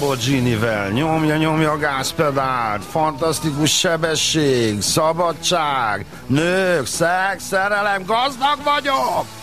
Lamborghini-vel, nyomja, nyomja a gázpedált, fantasztikus sebesség, szabadság, nők, szex, szerelem, gazdag vagyok!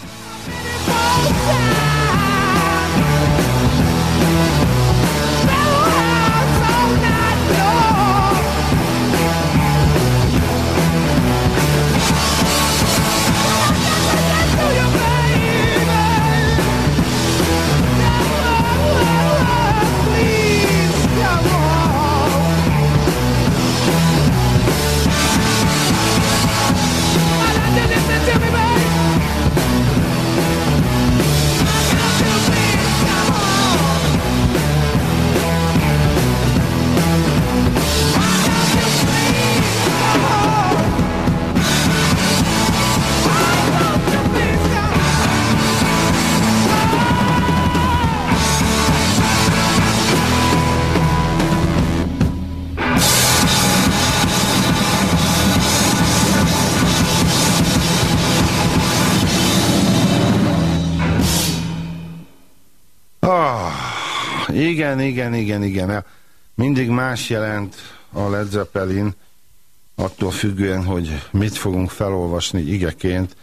Igen, igen, igen. Mindig más jelent a Led Zeppelin, attól függően, hogy mit fogunk felolvasni igeként.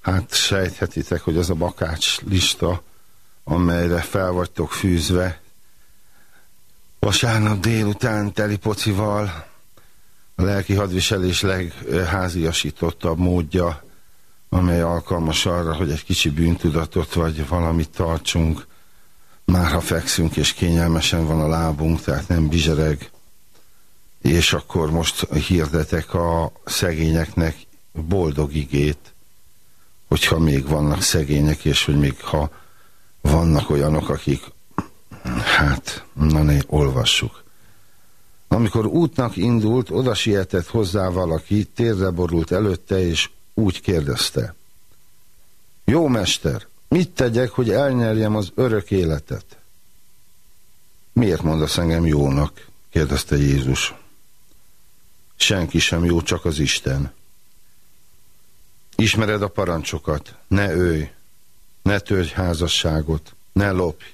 Hát sejthetitek, hogy az a bakács lista, amelyre fel vagytok fűzve. Vasárnap délután teli pocival a lelki hadviselés legháziasítottabb módja, amely alkalmas arra, hogy egy kicsi bűntudatot vagy valamit tartsunk már ha fekszünk és kényelmesen van a lábunk, tehát nem bizsereg, és akkor most hirdetek a szegényeknek boldog igét, hogyha még vannak szegények, és hogy még ha vannak olyanok, akik, hát, na ne, olvassuk. Amikor útnak indult, oda sietett hozzá valaki, térdre borult előtte, és úgy kérdezte. Jó mester, Mit tegyek, hogy elnyerjem az örök életet? Miért mondasz engem jónak? kérdezte Jézus. Senki sem jó, csak az Isten. Ismered a parancsokat, ne őj, ne törj házasságot, ne lopj,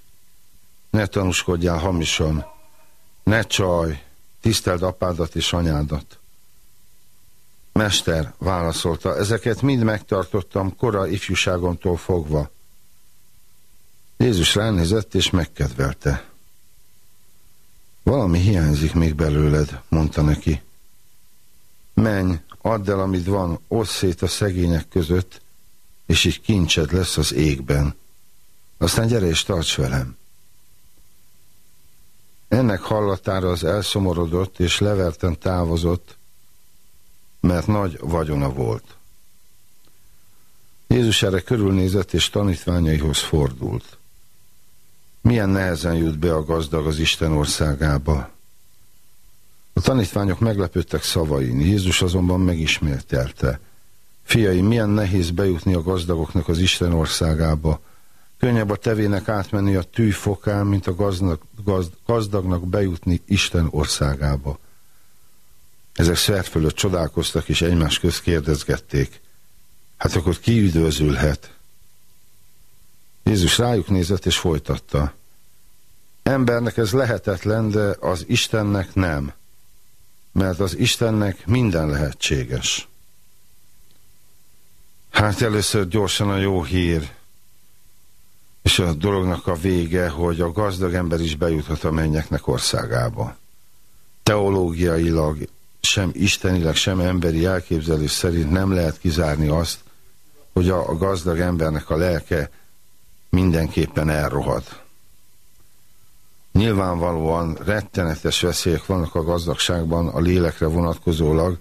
ne tanúskodjál hamisan, ne csaj, tiszteld apádat és anyádat. Mester, válaszolta, ezeket mind megtartottam kora ifjúságomtól fogva. Jézus ránézett és megkedvelte. Valami hiányzik még belőled, mondta neki. Menj, add el, amit van, osszét szét a szegények között, és így kincsed lesz az égben. Aztán gyere és tarts velem. Ennek hallatára az elszomorodott és leverten távozott, mert nagy vagyona volt. Jézus erre körülnézett és tanítványaihoz fordult. Milyen nehezen jut be a gazdag az Isten országába. A tanítványok meglepődtek szavain, Jézus azonban megismételte. Fiai, milyen nehéz bejutni a gazdagoknak az Isten országába. Könnyebb a tevének átmenni a tűj fokán, mint a gazdag, gazd, gazdagnak bejutni Isten országába. Ezek szert fölött csodálkoztak, és egymás közt kérdezgették. Hát akkor ki üdvözülhet? Jézus rájuk nézett, és folytatta. Embernek ez lehetetlen, de az Istennek nem. Mert az Istennek minden lehetséges. Hát először gyorsan a jó hír, és a dolognak a vége, hogy a gazdag ember is bejuthat a mennyeknek országába. Teológiailag, sem istenileg, sem emberi elképzelés szerint nem lehet kizárni azt, hogy a, gazdag embernek a lelke mindenképpen elrohad. Nyilvánvalóan rettenetes veszélyek vannak a gazdagságban a lélekre vonatkozólag,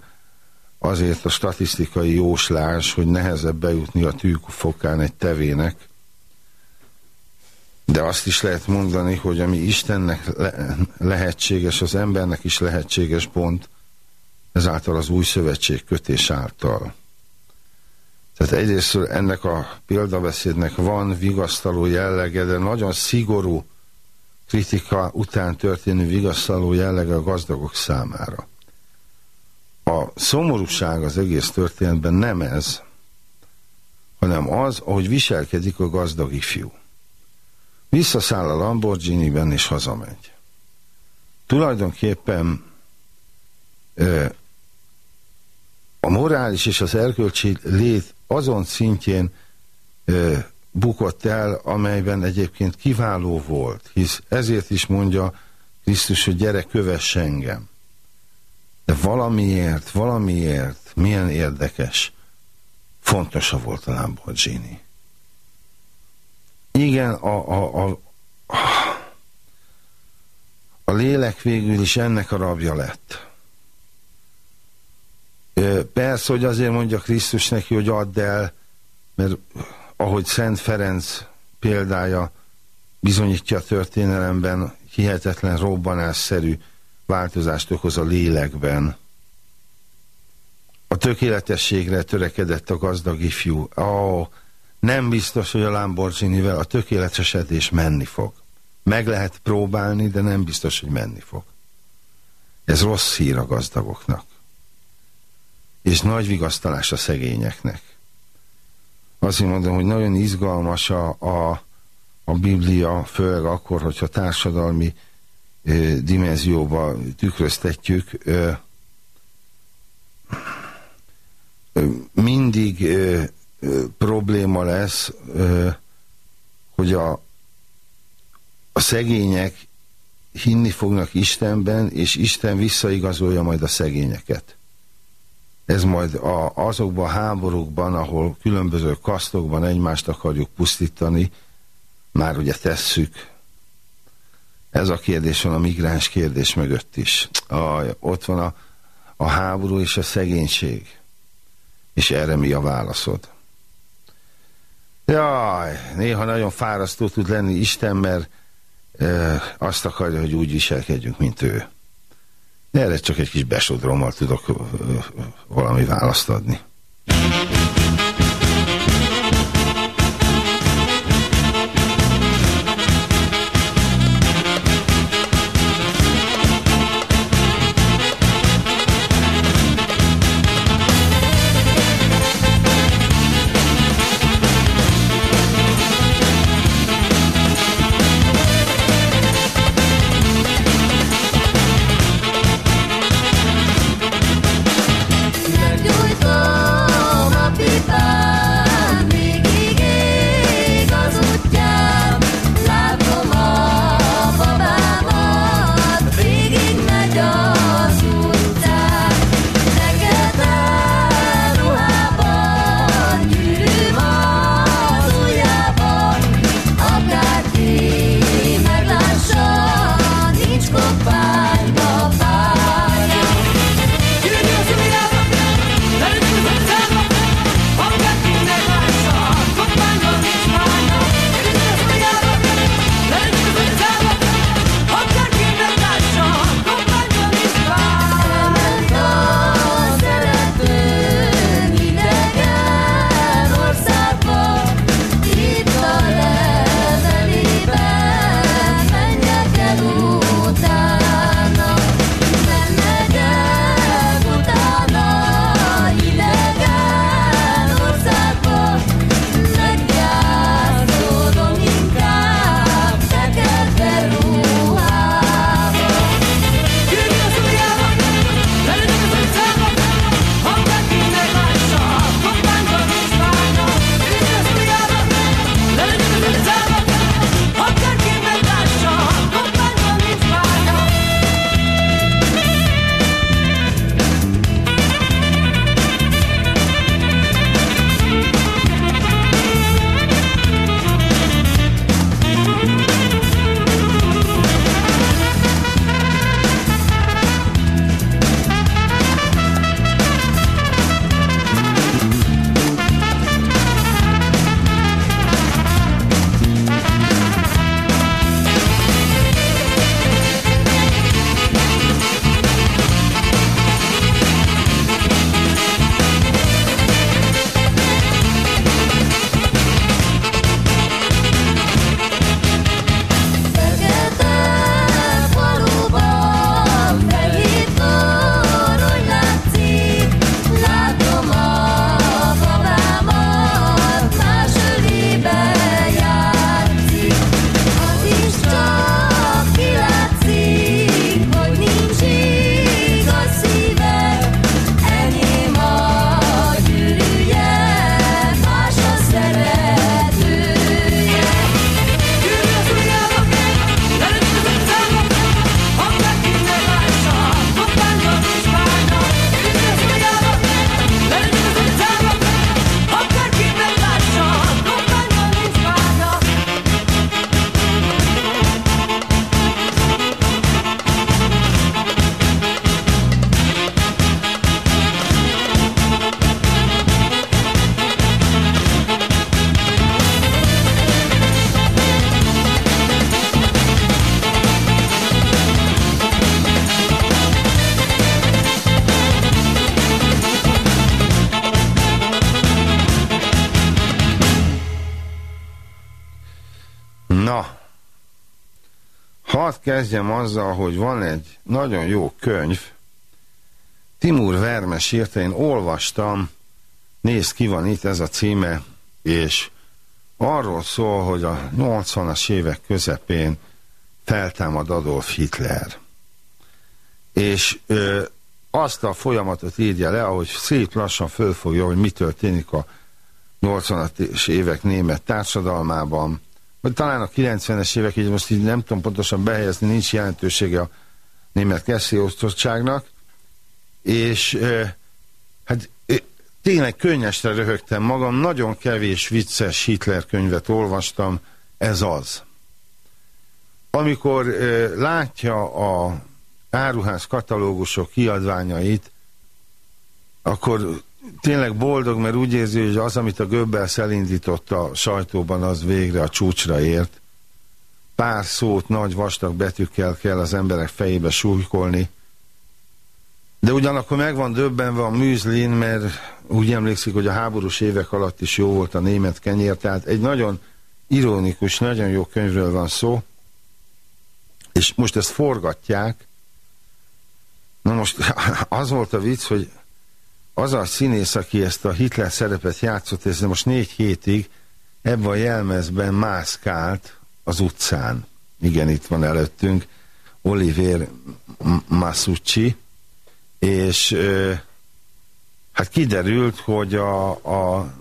azért a statisztikai jóslás, hogy nehezebb bejutni a tűkfokán egy tevének, de azt is lehet mondani, hogy ami Istennek le lehetséges, az embernek is lehetséges pont, ezáltal az új szövetség kötés által. Tehát egyrészt ennek a példabeszédnek van vigasztaló jellege, de nagyon szigorú kritika után történő vigasztaló jellege a gazdagok számára. A szomorúság az egész történetben nem ez, hanem az, ahogy viselkedik a gazdag ifjú. Visszaszáll a Lamborghini-ben és hazamegy. Tulajdonképpen a morális és az erkölcsi lét azon szintjén bukott el, amelyben egyébként kiváló volt, hisz ezért is mondja Krisztus, hogy gyere, kövess engem. De valamiért, valamiért, milyen érdekes, fontosa volt a Lamborghini. Igen, a, a, a, a lélek végül is ennek a rabja lett. Persze, hogy azért mondja Krisztus neki, hogy add el, mert ahogy Szent Ferenc példája bizonyítja a történelemben, hihetetlen robbanásszerű változást okoz a lélekben. A tökéletességre törekedett a gazdag ifjú. Ó, nem biztos, hogy a Lamborghini-vel a tökéletesedés menni fog. Meg lehet próbálni, de nem biztos, hogy menni fog. Ez rossz hír a gazdagoknak. És nagy vigasztalás a szegényeknek. Azért mondom, hogy nagyon izgalmas a, a, a Biblia, főleg akkor, hogyha társadalmi ö, dimenzióba tükröztetjük, ö, mindig ö, ö, probléma lesz, ö, hogy a, a szegények hinni fognak Istenben, és Isten visszaigazolja majd a szegényeket ez majd a, azokban a háborúkban, ahol különböző kasztokban egymást akarjuk pusztítani, már ugye tesszük. Ez a kérdés van a migráns kérdés mögött is. A, ott van a, a háború és a szegénység. És erre mi a válaszod? Jaj, néha nagyon fárasztó tud lenni Isten, mert e, azt akarja, hogy úgy viselkedjünk, mint ő. Erre csak egy kis besodrommal tudok valami választ adni. Kezdjem azzal, hogy van egy nagyon jó könyv, Timur Vermes írta, én olvastam, nézd ki van itt ez a címe, és arról szól, hogy a 80-as évek közepén feltámad Adolf Hitler. És ö, azt a folyamatot írja le, ahogy szép lassan fölfogja, hogy mi történik a 80-as évek német társadalmában, vagy talán a 90-es évek, így most így nem tudom pontosan behelyezni, nincs jelentősége a német keszélyosztottságnak, és hát tényleg könnyesre röhögtem magam, nagyon kevés vicces Hitler könyvet olvastam, ez az. Amikor látja a áruház katalógusok kiadványait, akkor tényleg boldog, mert úgy érzi, hogy az, amit a Göbbels elindított a sajtóban, az végre a csúcsra ért. Pár szót nagy vastag betűkkel kell az emberek fejébe súlykolni, de ugyanakkor meg van döbbenve a műzlin, mert úgy emlékszik, hogy a háborús évek alatt is jó volt a német kenyér, tehát egy nagyon ironikus, nagyon jó könyvről van szó, és most ezt forgatják. Na most az volt a vicc, hogy az a színész, aki ezt a Hitler szerepet játszott, ez most négy hétig ebben a jelmezben mászkált az utcán. Igen, itt van előttünk Oliver Masucci, és hát kiderült, hogy a, a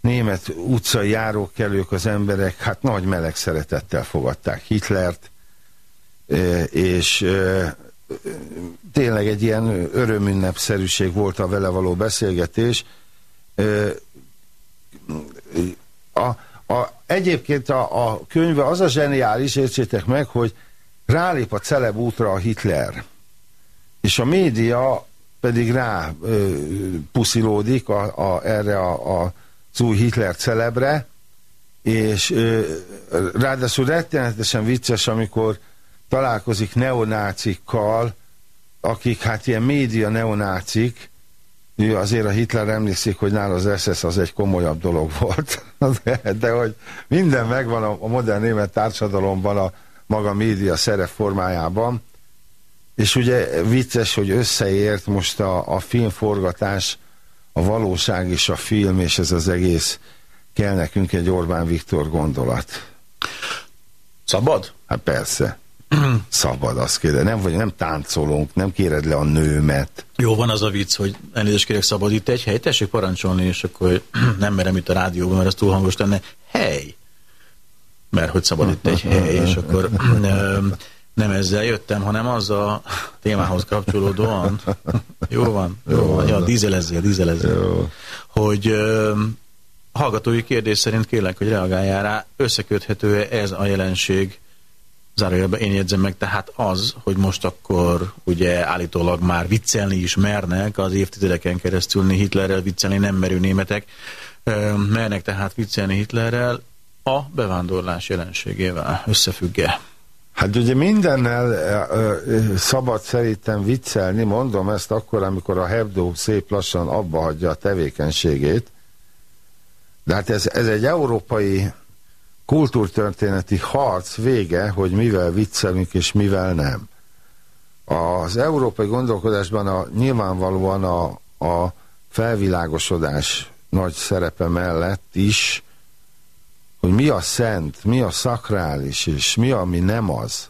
német utcai járókelők, az emberek hát nagy meleg szeretettel fogadták Hitlert, és tényleg egy ilyen örömünnepszerűség volt a vele való beszélgetés. A, a, egyébként a, a könyve az a zseniális, értsétek meg, hogy rálép a celeb útra a Hitler és a média pedig rá ö, puszilódik a, a, erre a, a, az új Hitler celebre, és ö, ráadásul rettenetesen vicces, amikor találkozik neonácikkal, akik hát ilyen média neonácik, azért a Hitler emlékszik, hogy nála az SS az egy komolyabb dolog volt, de, de hogy minden megvan a, a modern német társadalomban a maga média szerep formájában, és ugye vicces, hogy összeért most a, a filmforgatás, a valóság és a film, és ez az egész kell nekünk egy Orbán Viktor gondolat. Szabad? Hát persze. Szabad, azt kérde. Nem, vagy nem táncolunk, nem kéred le a nőmet. Jó, van az a vicc, hogy elnézést kérek, szabad itt egy hely, tessék parancsolni, és akkor nem merem itt a rádióban, mert ez túl hangos lenne. Hely! Mert hogy szabad itt egy hely, és akkor nem ezzel jöttem, hanem az a témához kapcsolódóan. Jó van, jó, jó van. Ja, dízelezzél, dízelezzél. Jó. Hogy hallgatói kérdés szerint kérlek, hogy reagáljál rá, összeköthető-e ez a jelenség, zárójelben én jegyzem meg, tehát az, hogy most akkor ugye állítólag már viccelni is mernek, az évtizedeken keresztül Hitlerrel viccelni nem merő németek, ö, mernek tehát viccelni Hitlerrel a bevándorlás jelenségével összefügge. Hát ugye mindennel ö, szabad szerintem viccelni, mondom ezt akkor, amikor a Hebdo szép lassan abba hagyja a tevékenységét, de hát ez, ez egy európai kultúrtörténeti harc vége, hogy mivel viccelünk és mivel nem. Az európai gondolkodásban a, nyilvánvalóan a, a felvilágosodás nagy szerepe mellett is hogy mi a szent, mi a szakrális, és mi, ami nem az,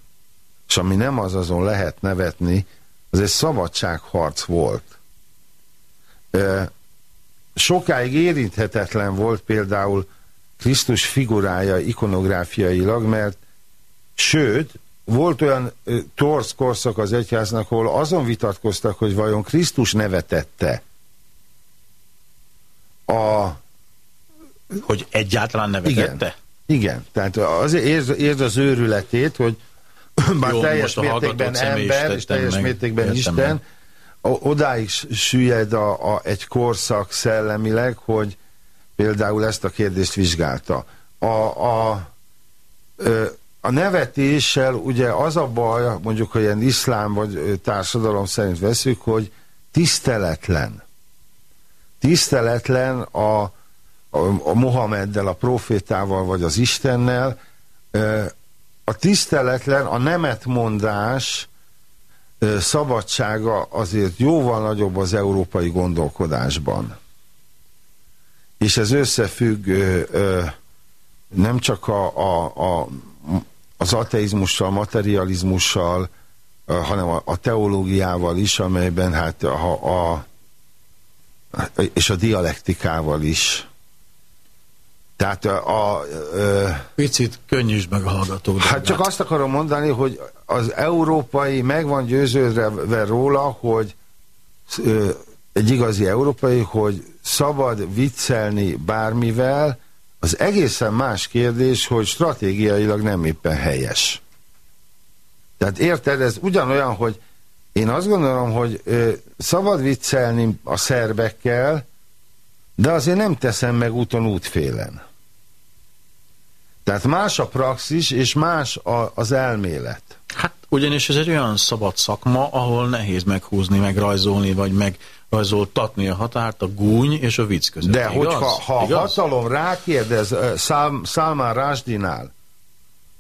és ami nem az, azon lehet nevetni, az egy szabadságharc volt. Sokáig érinthetetlen volt például Krisztus figurája ikonográfiailag, mert sőt, volt olyan torz korszak az egyháznak, ahol azon vitatkoztak, hogy vajon Krisztus nevetette a hogy egyáltalán nevetette? Igen, igen. tehát azért érz, érz az őrületét, hogy bár Jó, teljes mértékben ember, és teljes meg, mértékben Isten, meg. odáig süllyed a, a, egy korszak szellemileg, hogy például ezt a kérdést vizsgálta. A, a, a nevetéssel ugye az a baj, mondjuk, hogy ilyen iszlám vagy társadalom szerint veszük, hogy tiszteletlen. Tiszteletlen a, a Mohameddel, a profétával, vagy az Istennel a tiszteletlen, a nemetmondás szabadsága azért jóval nagyobb az európai gondolkodásban. És ez összefügg ö, ö, nem csak a, a, a, az ateizmussal, materializmussal, ö, hanem a, a teológiával is, amelyben hát a, a és a dialektikával is. Tehát a... a, a Picit könnyűs meg a hallgatók. Hát csak azt akarom mondani, hogy az európai meg van győződve róla, hogy ö, egy igazi európai, hogy szabad viccelni bármivel, az egészen más kérdés, hogy stratégiailag nem éppen helyes. Tehát érted, ez ugyanolyan, hogy én azt gondolom, hogy ö, szabad viccelni a szerbekkel, de azért nem teszem meg úton útfélen. Tehát más a praxis, és más a, az elmélet. Hát ugyanis ez egy olyan szabad szakma, ahol nehéz meghúzni, megrajzolni, vagy megrajzoltatni a határt a gúny és a vicc között. De Igaz? hogyha ha Igaz? hatalom rákérdez Szál, Szálmán Rásdinál,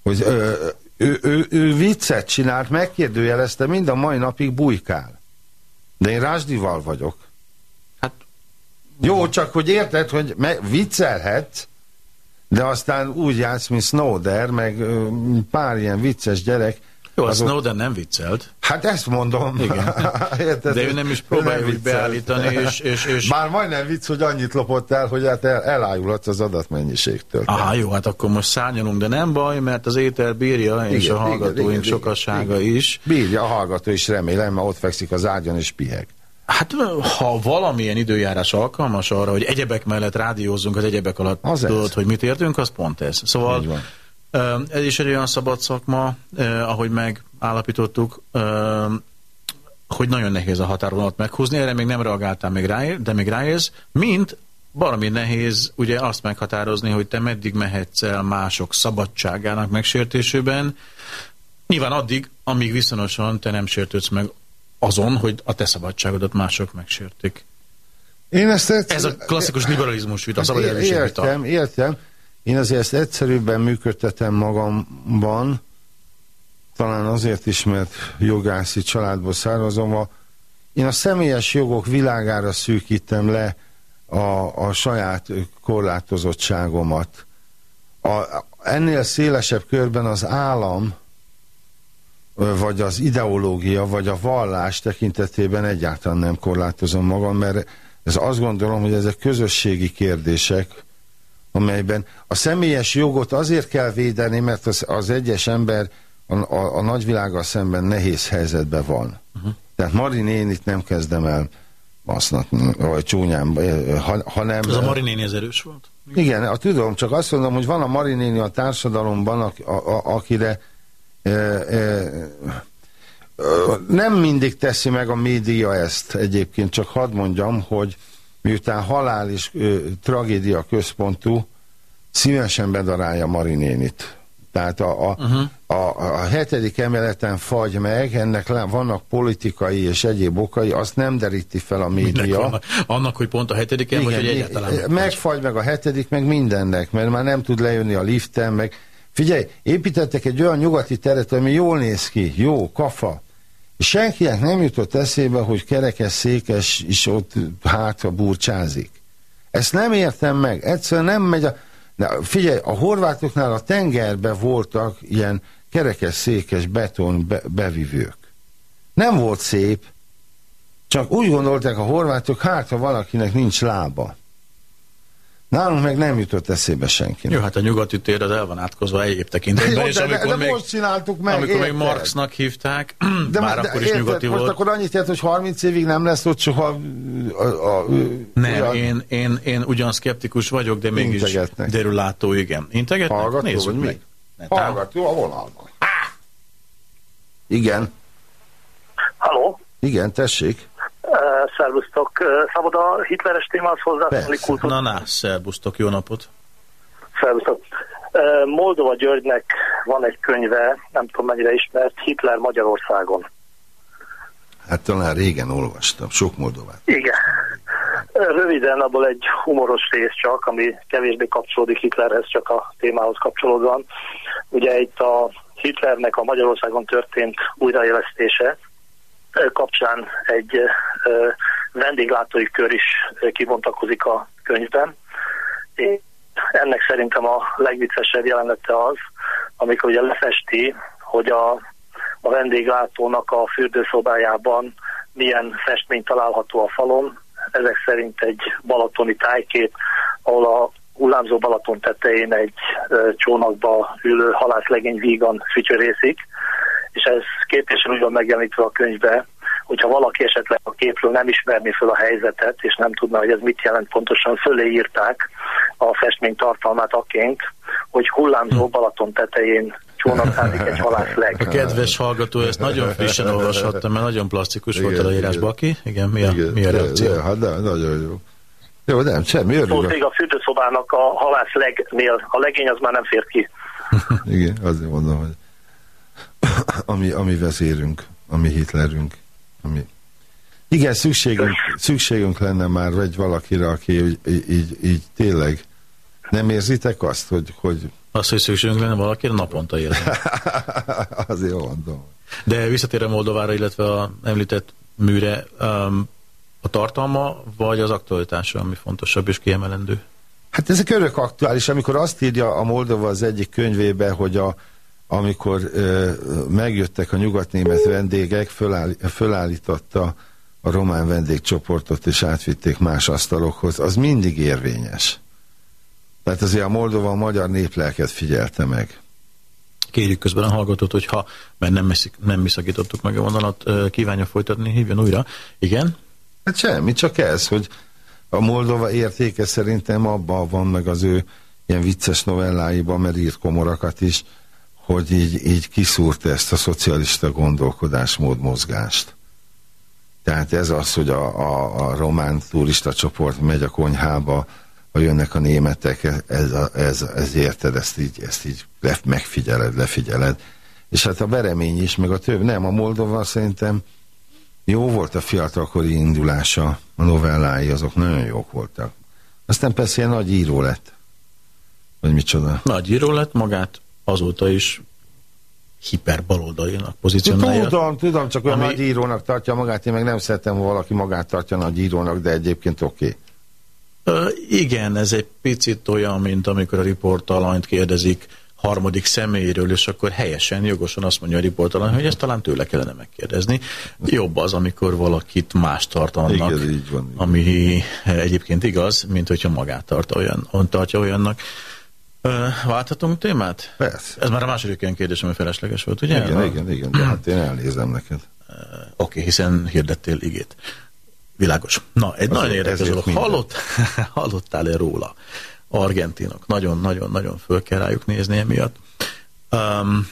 hogy uh, ő, ő, ő viccet csinált, megkérdőjelezte, mind a mai napig bujkál. De én Rásdival vagyok. Hát Jó, csak hogy érted, hogy viccelhetsz, de aztán úgy játsz, mint Snowder, meg pár ilyen vicces gyerek. Jó, a azok- Snowden nem viccelt, Hát ezt mondom. Igen. Érted, de ő nem is próbálja nem úgy beállítani, és, és, és Bár majdnem vicc, hogy annyit lopott el, hogy hát el, elájulhatsz az adatmennyiségtől. Aha, jó, hát akkor most szárnyalunk, de nem baj, mert az éter bírja, és Igen, a igen, hallgatóink igen, sokassága igen. is. Bírja, a hallgató is remélem, mert ott fekszik az ágyon és piheg. Hát ha valamilyen időjárás alkalmas arra, hogy egyebek mellett rádiózzunk az egyebek alatt, Az ez. tudod, hogy mit értünk, az pont ez. Szóval ez is egy olyan szabad szakma, ahogy megállapítottuk, hogy nagyon nehéz a határvonalat meghúzni, erre még nem reagáltál még ráér, de még ráérsz, mint valami nehéz ugye azt meghatározni, hogy te meddig mehetsz el mások szabadságának megsértésében, nyilván addig, amíg viszonosan te nem sértődsz meg azon, hogy a te szabadságodat mások megsértik. Én ezt egyszer... Ez a klasszikus liberalizmus vita, Ezt szabad é- elviség vita. Értem, értem. Én azért ezt egyszerűbben működtetem magamban, talán azért is, mert jogászi családból származom. Én a személyes jogok világára szűkítem le a, a saját korlátozottságomat. A, ennél szélesebb körben az állam, vagy az ideológia, vagy a vallás tekintetében egyáltalán nem korlátozom magam, mert ez azt gondolom, hogy ezek közösségi kérdések, amelyben a személyes jogot azért kell védeni, mert az, az egyes ember a, a, a nagyvilággal szemben nehéz helyzetben van. Uh-huh. Tehát Mari nénit nem kezdem el basznatni, vagy csúnyán, ö, ha, hanem... Ez a Marinéni ez erős volt? Igen, a, tudom, csak azt mondom, hogy van a Marinéni a társadalomban, a, a, a, akire e, e, nem mindig teszi meg a média ezt egyébként, csak hadd mondjam, hogy miután halál és ö, tragédia központú, szívesen bedarálja Marinénit. Tehát a, a, uh-huh. a, a hetedik emeleten fagy meg, ennek vannak politikai és egyéb okai, azt nem deríti fel a média. vannak? Annak, hogy pont a hetediken, vagy hogy egyáltalán igen, megfagy meg a hetedik, meg mindennek, mert már nem tud lejönni a liften, meg figyelj, építettek egy olyan nyugati teret, ami jól néz ki, jó, kafa, senkinek nem jutott eszébe, hogy kerekes székes is ott hátra burcsázik. Ezt nem értem meg, egyszerűen nem megy a... Na, figyelj, a horvátoknál a tengerbe voltak ilyen kerekes székes beton be, bevivők. Nem volt szép, csak úgy gondolták a horvátok, hát ha valakinek nincs lába. Nálunk meg nem jutott eszébe senkinek. Jó, hát a nyugati tér az el van átkozva egyéb tekintetben, Jó, és de, de, amikor de még, most csináltuk meg, amikor még érted? Marxnak hívták, De, bár de akkor is érted, nyugati most volt. akkor annyit jelent, hogy 30 évig nem lesz ott soha a, a, a, Nem, olyan- én, én, én ugyan szkeptikus vagyok, de mégis Integetnek. derülátó, igen. Integetnek? Hallgató, Nézzük vagy mi? meg. Netán. Hallgató a vonalban. Igen, Halló, igen, tessék. Szervusztok. Szabad a hitleres témához hozzászólni Persze. kultúr? Na, na, szervusztok, jó napot. Szervusztok. Moldova Györgynek van egy könyve, nem tudom mennyire ismert, Hitler Magyarországon. Hát talán régen olvastam, sok Moldovát. Igen. Röviden abból egy humoros rész csak, ami kevésbé kapcsolódik Hitlerhez, csak a témához kapcsolódóan. Ugye itt a Hitlernek a Magyarországon történt újraélesztése kapcsán egy vendéglátói kör is kibontakozik a könyvben. Én ennek szerintem a legviccesebb jelenete az, amikor ugye lefesti, hogy a, a vendéglátónak a fürdőszobájában milyen festmény található a falon. Ezek szerint egy balatoni tájkép, ahol a hullámzó Balaton tetején egy csónakba ülő halászlegény vígan fütyörészik, és ez képesen úgy van megjelenítve a könyvbe, hogyha valaki esetleg a képről nem ismerné fel a helyzetet, és nem tudna, hogy ez mit jelent pontosan, fölé írták a festmény tartalmát aként, hogy hullámzó hm. Balaton tetején csónakázik egy halászleg. A kedves hallgató ezt nagyon frissen olvashatta, mert nagyon plastikus igen, volt a leírás. Baki? Igen, mi a, igen, mi a reakció? De, hát de, nagyon jó. Jó, nem, semmi, örülök. Szóval a fürdőszobának a halászlegnél, a legény az már nem fér ki. igen, azért mondom, hogy ami, ami vezérünk, ami Hitlerünk, ami... Igen, szükségünk, szükségünk lenne már egy valakire, aki így, így, így tényleg nem érzitek azt, hogy... hogy... Azt, hogy szükségünk lenne valakire, naponta érzem. Azért mondom. De visszatérve Moldovára, illetve a említett műre, um, a tartalma, vagy az aktualitása, ami fontosabb és kiemelendő? Hát ezek örök aktuális, amikor azt írja a Moldova az egyik könyvébe, hogy a, amikor ö, megjöttek a nyugatnémet vendégek, föláll, fölállította a román vendégcsoportot, és átvitték más asztalokhoz, az mindig érvényes. Tehát azért a Moldova a magyar néplelket figyelte meg. Kérjük közben a hallgatót, hogy ha, mert nem, meszik, nem mi szakítottuk meg a vonalat, kívánja folytatni, hívjon újra. Igen? Hát semmi, csak ez, hogy a Moldova értéke szerintem abban van, meg az ő ilyen vicces novelláiban, mert írt komorakat is, hogy így, így kiszúrta ezt a szocialista gondolkodásmód mozgást. Tehát ez az, hogy a, a, a román turista csoport megy a konyhába, ha jönnek a németek, ez, ez, ez érted, ezt így, ezt így le, megfigyeled, lefigyeled. És hát a beremény is, meg a több, nem, a Moldova szerintem jó volt a fiatalkori indulása, a novellái, azok nagyon jók voltak. Aztán persze ilyen nagy író lett. Vagy micsoda. Nagy író lett, magát azóta is hiperbaloldalinak pozícionálja. Tudom, tudom, csak olyan ami... nagy írónak tartja magát, én meg nem szeretem, ha valaki magát tartja nagy írónak, de egyébként oké. Okay. igen, ez egy picit olyan, mint amikor a riportalanyt kérdezik harmadik személyről, és akkor helyesen, jogosan azt mondja a riportalany, hogy ezt talán tőle kellene megkérdezni. Jobb az, amikor valakit más tart annak, igen, így van, így ami egyébként igaz, mint hogyha magát tart olyan, tartja olyannak. Válthatunk témát? Persze. Ez már a második ilyen kérdés, ami felesleges volt, ugye? Igen, a... igen, igen, de hát én elnézem neked. Oké, okay, hiszen hirdettél igét. Világos. Na, egy nagyon érdekes dolog. Hallott, hallottál-e róla? Argentinok. Nagyon-nagyon-nagyon föl kell rájuk nézni emiatt. Um,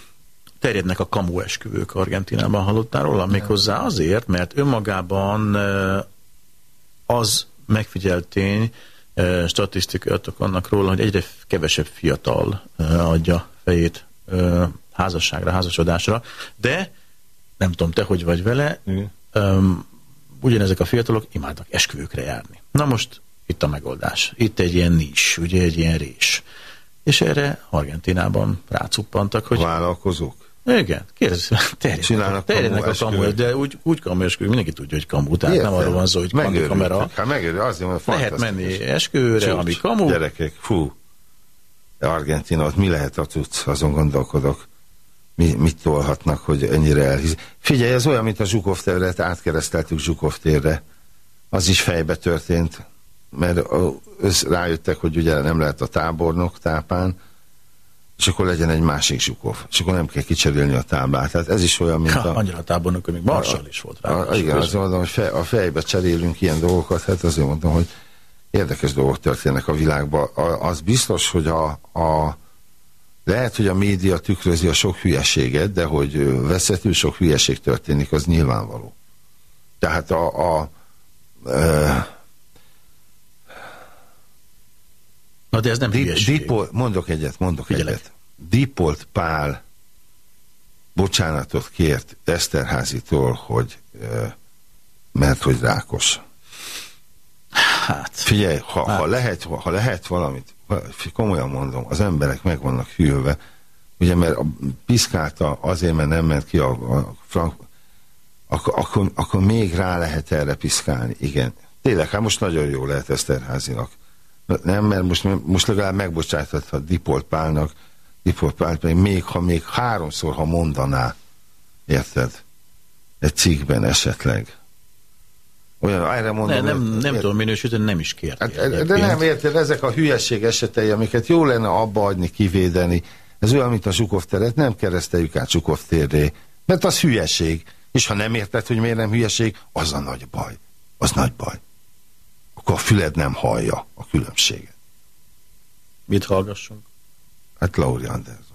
terjednek a kamu esküvők Argentinában, hallottál róla? Méghozzá azért, mert önmagában az megfigyelt tény, statisztikai annak róla, hogy egyre kevesebb fiatal adja fejét házasságra, házasodásra, de nem tudom, te hogy vagy vele, um, ugyanezek a fiatalok imádnak esküvőkre járni. Na most itt a megoldás. Itt egy ilyen nis, ugye egy ilyen rés. És erre Argentinában rácuppantak, hogy... Vállalkozók? Igen, kérdez, terjednek, terjednek a kamu, de úgy, úgy kamu esküvő, mindenki tudja, hogy kamu, tehát Értem. nem arról van szó, hogy kamu kamera. Hát megőrül, azért van Lehet menni esküvőre, Csúcs, ami kamu. Gyerekek, fú, Argentina, ott mi lehet a tudsz, azon gondolkodok. Mi, mit tolhatnak, hogy ennyire elhisz. Figyelj, ez olyan, mint a Zsukov térre, átkereszteltük Zsukov térre. Az is fejbe történt, mert rájöttek, hogy ugye nem lehet a tábornok tápán, és akkor legyen egy másik Zsukov, és akkor nem kell kicserélni a táblát. Tehát ez is olyan, mint ha, a... Annyira tábornok, még Marshall is volt rá. A, a, igen, azt mondom, hogy fej, a fejbe cserélünk ilyen dolgokat, hát azért mondom, hogy érdekes dolgok történnek a világban. A, az biztos, hogy a, a lehet, hogy a média tükrözi a sok hülyeséget, de hogy veszetül sok hülyeség történik, az nyilvánvaló. Tehát a, a e, Na de ez nem Dip, Dipol, mondok egyet, mondok Figyelek. egyet. Dipolt Pál bocsánatot kért Eszterházitól, hogy mert hogy rákos. Hát. Figyelj, ha, hát. ha, lehet, ha lehet valamit, komolyan mondom, az emberek meg vannak hűlve, ugye mert a piszkálta azért, mert nem ment ki a, a frank, akkor, akkor, akkor még rá lehet erre piszkálni, igen. Tényleg, hát most nagyon jó lehet Eszterházinak. Nem, mert most, most legalább megbocsájthat Dipolt Pálnak, Dipolt Pál pedig még, ha még háromszor, ha mondaná, érted? Egy cikkben esetleg. Olyan, erre mondom, ne, nem, nem, nem tudom minősíteni, nem is kérti. Hát, de nem érted, ezek a hülyeség esetei, amiket jó lenne abba adni, kivédeni. Ez olyan, mint a Zsukov teret, nem kereszteljük át Zsukov térré, mert az hülyeség. És ha nem érted, hogy miért nem hülyeség, az a nagy baj. Az nagy baj. Akkor a füled nem hallja a különbséget. Mit hallgassunk? Hát Lauri Anderson.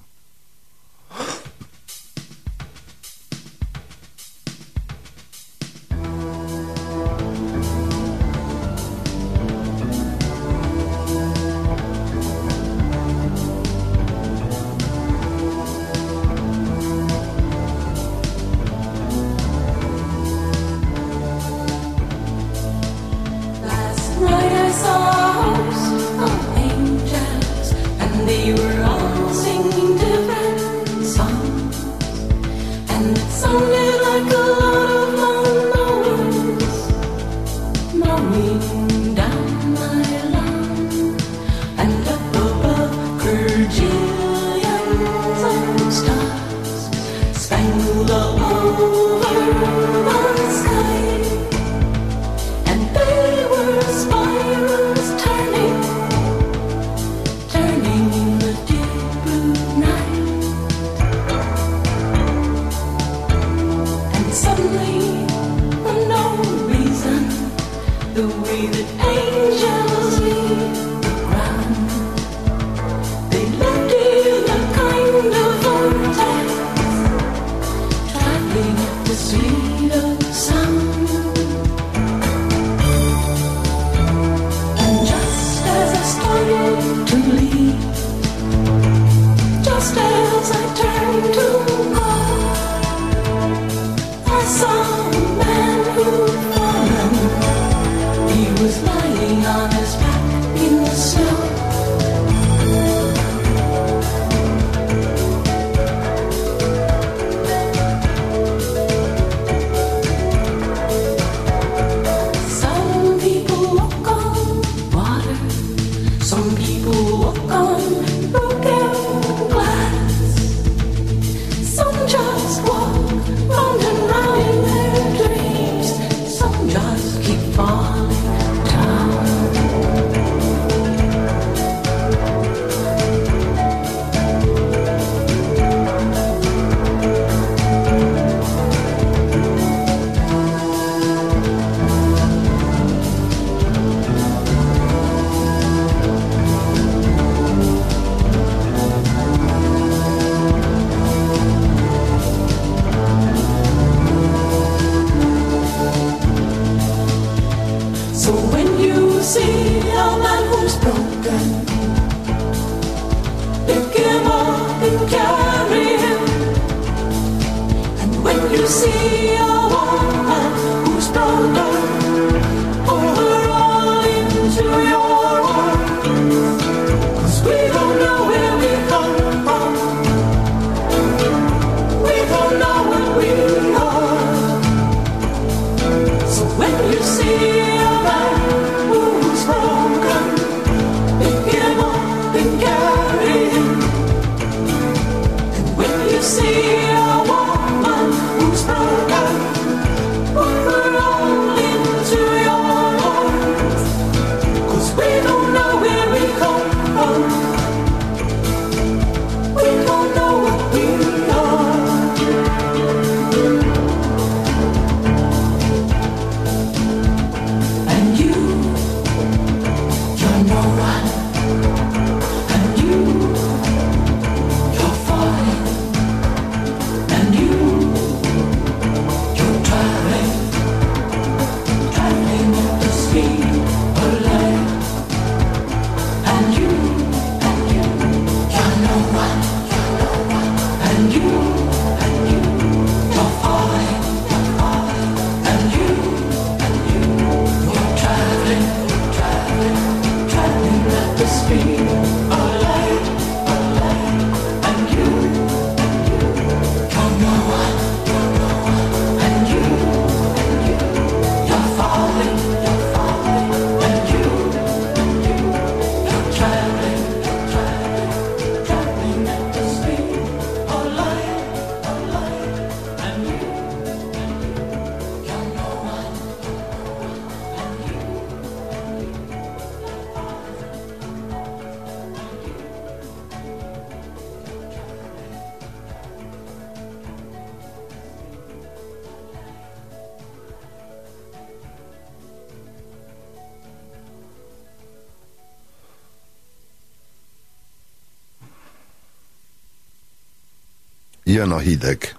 Jön a hideg.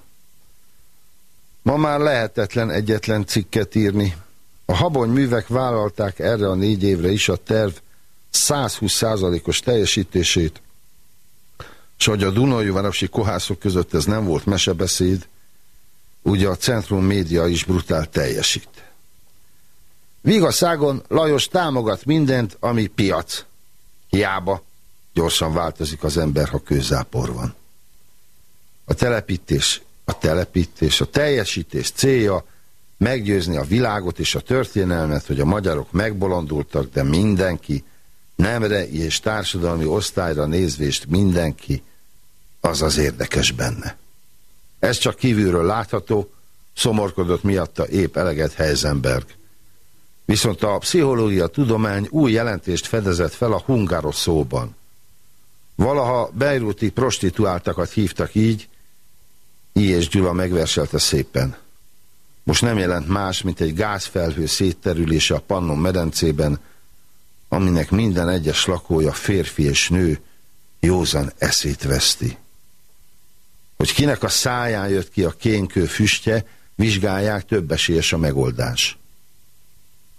Ma már lehetetlen egyetlen cikket írni. A habony művek vállalták erre a négy évre is a terv 120%-os teljesítését, és hogy a Dunai városi kohászok között ez nem volt mesebeszéd, ugye a Centrum Média is brutál teljesít. Vigaszágon Lajos támogat mindent, ami piac. Hiába gyorsan változik az ember, ha kőzápor van. A telepítés, a telepítés, a teljesítés célja meggyőzni a világot és a történelmet, hogy a magyarok megbolondultak, de mindenki, nemre és társadalmi osztályra nézvést mindenki, az az érdekes benne. Ez csak kívülről látható, szomorkodott miatta épp eleget Heisenberg. Viszont a pszichológia tudomány új jelentést fedezett fel a hungáros szóban. Valaha beiruti prostituáltakat hívtak így, I. és Gyula megverselte szépen. Most nem jelent más, mint egy gázfelhő szétterülése a Pannon medencében, aminek minden egyes lakója, férfi és nő, józan eszét veszti. Hogy kinek a száján jött ki a kénkő füstje, vizsgálják, több esélyes a megoldás.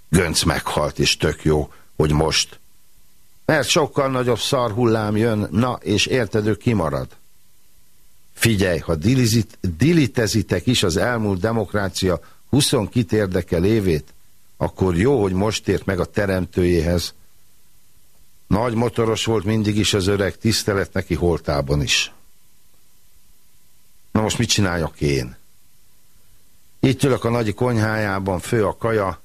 Gönc meghalt, és tök jó, hogy most. Mert sokkal nagyobb szarhullám jön, na, és érted, ő kimarad. Figyelj, ha dilizit, dilitezitek is az elmúlt demokrácia 22 érdekel évét, akkor jó, hogy most ért meg a teremtőjéhez. Nagy motoros volt mindig is az öreg, tisztelet neki holtában is. Na most mit csináljak én? Itt ülök a nagy konyhájában, fő a kaja,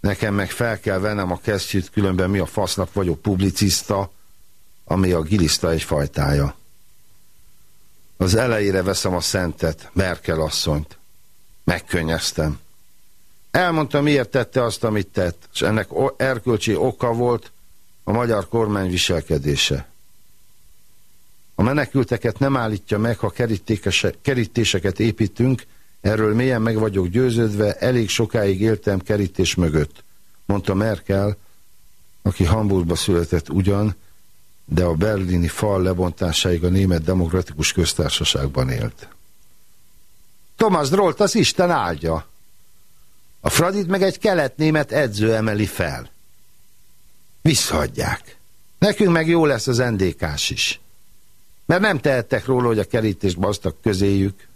nekem meg fel kell vennem a kesztyűt, különben mi a fasznak vagyok publicista, ami a giliszta egy fajtája. Az elejére veszem a szentet, Merkel asszonyt. Megkönnyeztem. Elmondta, miért tette azt, amit tett, és ennek erkölcsi oka volt a magyar kormány viselkedése. A menekülteket nem állítja meg, ha kerítéseket építünk, erről mélyen meg vagyok győződve, elég sokáig éltem kerítés mögött, mondta Merkel, aki Hamburgba született ugyan, de a berlini fal lebontásáig a német demokratikus köztársaságban élt. Thomas Drolt az Isten áldja. A Fradit meg egy kelet-német edző emeli fel. Visszhagyják. Nekünk meg jó lesz az NDK-s is. Mert nem tehettek róla, hogy a kerítést basztak közéjük.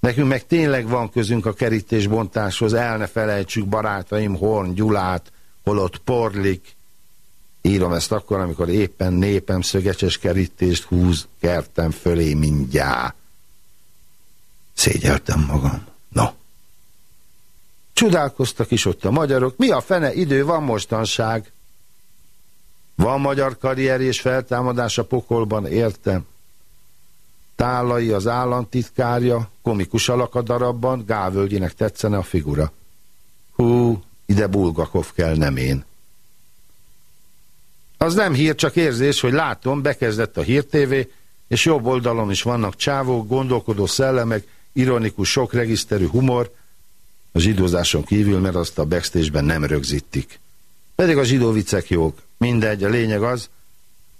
Nekünk meg tényleg van közünk a kerítésbontáshoz, el ne felejtsük barátaim Horn Gyulát, holott Porlik, Írom ezt akkor, amikor éppen népem szögecses kerítést húz kertem fölé mindjá. Szégyeltem magam. No. Csodálkoztak is ott a magyarok. Mi a fene idő van mostanság? Van magyar karrier és feltámadás a pokolban, értem. Tálai az államtitkárja, komikus alak a darabban, Gávölgyinek tetszene a figura. Hú, ide Bulgakov kell, nem én. Az nem hír, csak érzés, hogy látom, bekezdett a hírtévé, és jobb oldalon is vannak csávók, gondolkodó szellemek, ironikus, sok regiszterű humor, a zsidózáson kívül, mert azt a backstage-ben nem rögzítik. Pedig a zsidó viccek jók. Mindegy, a lényeg az,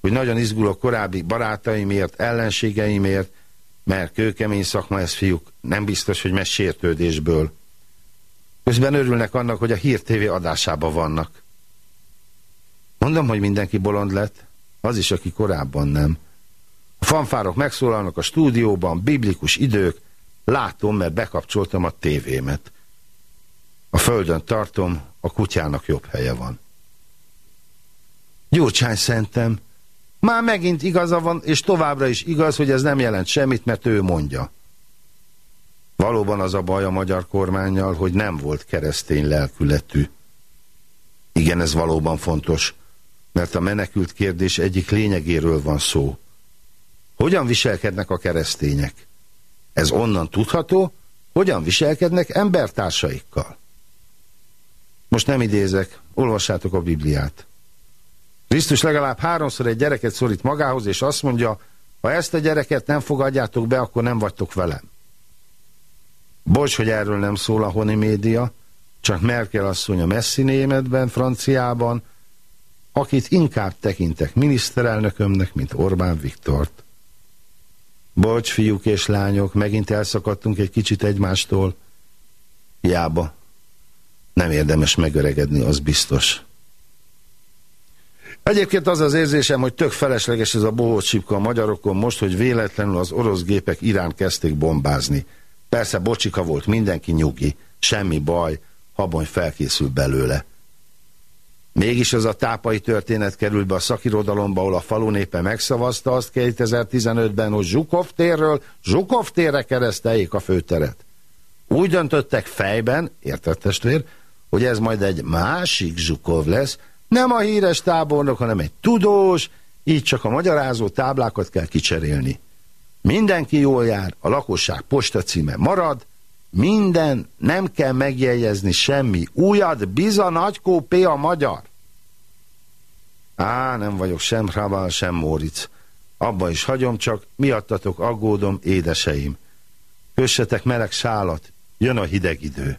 hogy nagyon izgulok korábbi barátaimért, ellenségeimért, mert kőkemény szakma ez fiúk, nem biztos, hogy mes sértődésből. Közben örülnek annak, hogy a Hír TV adásában vannak. Mondom, hogy mindenki bolond lett, az is, aki korábban nem. A fanfárok megszólalnak a stúdióban, biblikus idők, látom, mert bekapcsoltam a tévémet. A földön tartom, a kutyának jobb helye van. Gyurcsány szentem, már megint igaza van, és továbbra is igaz, hogy ez nem jelent semmit, mert ő mondja. Valóban az a baj a magyar kormányjal, hogy nem volt keresztény lelkületű. Igen, ez valóban fontos mert a menekült kérdés egyik lényegéről van szó. Hogyan viselkednek a keresztények? Ez onnan tudható, hogyan viselkednek embertársaikkal. Most nem idézek, olvassátok a Bibliát. Krisztus legalább háromszor egy gyereket szorít magához, és azt mondja, ha ezt a gyereket nem fogadjátok be, akkor nem vagytok velem. Bocs, hogy erről nem szól a honi média, csak Merkel asszony a messzi németben, franciában, akit inkább tekintek miniszterelnökömnek, mint Orbán Viktort. Bocs, fiúk és lányok, megint elszakadtunk egy kicsit egymástól. Hiába. Nem érdemes megöregedni, az biztos. Egyébként az az érzésem, hogy tök felesleges ez a bohócsipka a magyarokon most, hogy véletlenül az orosz gépek Irán kezdték bombázni. Persze bocsika volt, mindenki nyugi, semmi baj, habony felkészül belőle. Mégis az a tápai történet került be a szakirodalomba, ahol a falu népe megszavazta azt 2015-ben, hogy Zsukov térről Zsukov térre kereszteljék a főteret. Úgy döntöttek fejben, értett testvér, hogy ez majd egy másik Zsukov lesz, nem a híres tábornok, hanem egy tudós, így csak a magyarázó táblákat kell kicserélni. Mindenki jól jár, a lakosság postacíme marad, minden, nem kell megjegyezni semmi. Újad, biza, nagykó, P a magyar. Á, nem vagyok sem Raval, sem Móric. Abba is hagyom, csak miattatok aggódom, édeseim. Kössetek meleg sálat, jön a hideg idő.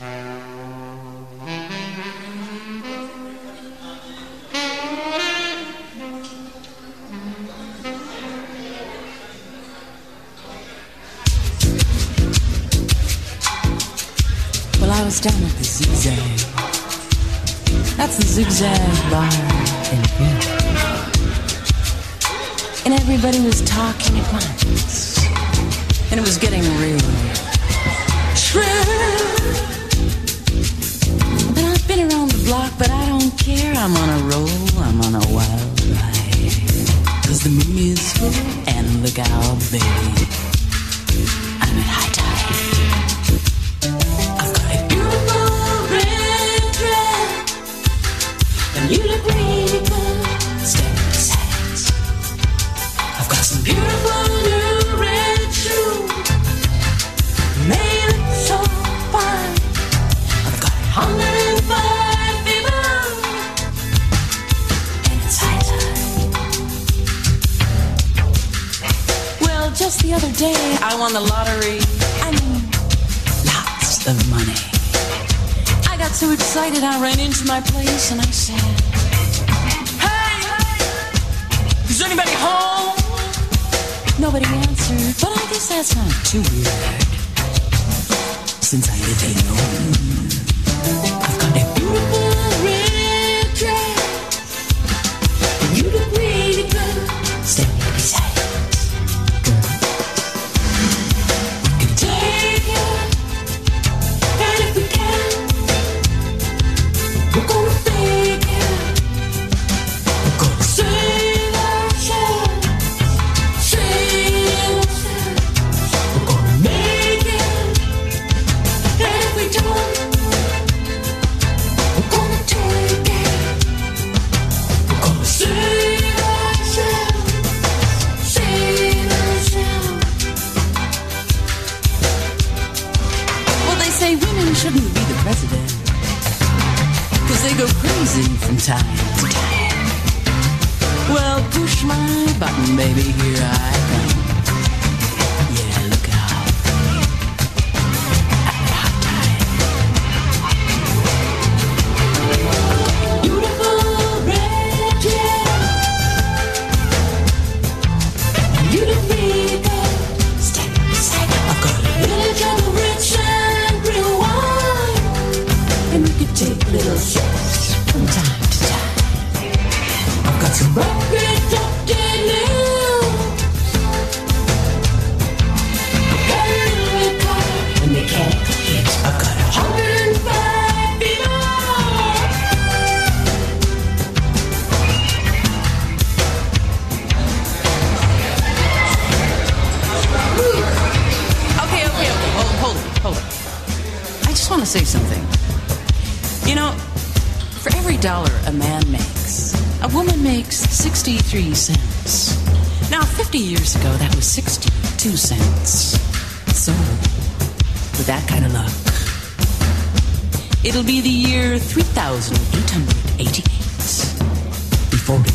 Well, Was down at the Zigzag. That's the Zigzag bar in. And everybody was talking at once. And it was getting real shrill. And I've been around the block, but I don't care. I'm on a roll, I'm on a wild ride. Cause the moon is full, and look out, baby. My place and I said, is anybody home? Nobody answered, but I guess that's not too weird. Since I live alone, 63 cents. Now, 50 years ago, that was 62 cents. So, with that kind of luck, it'll be the year 3888 before we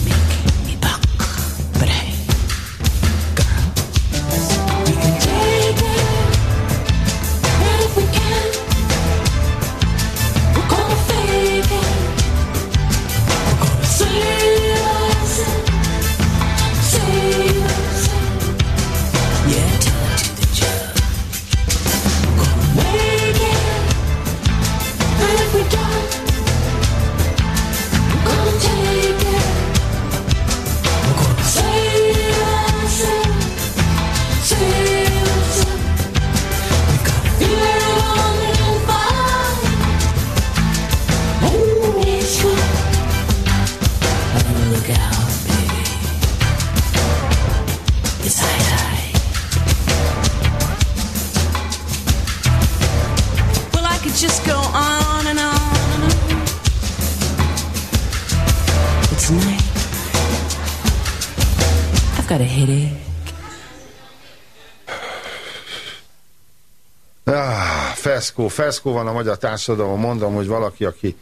feszkó, feszkó van a magyar társadalom. Mondom, hogy valaki, aki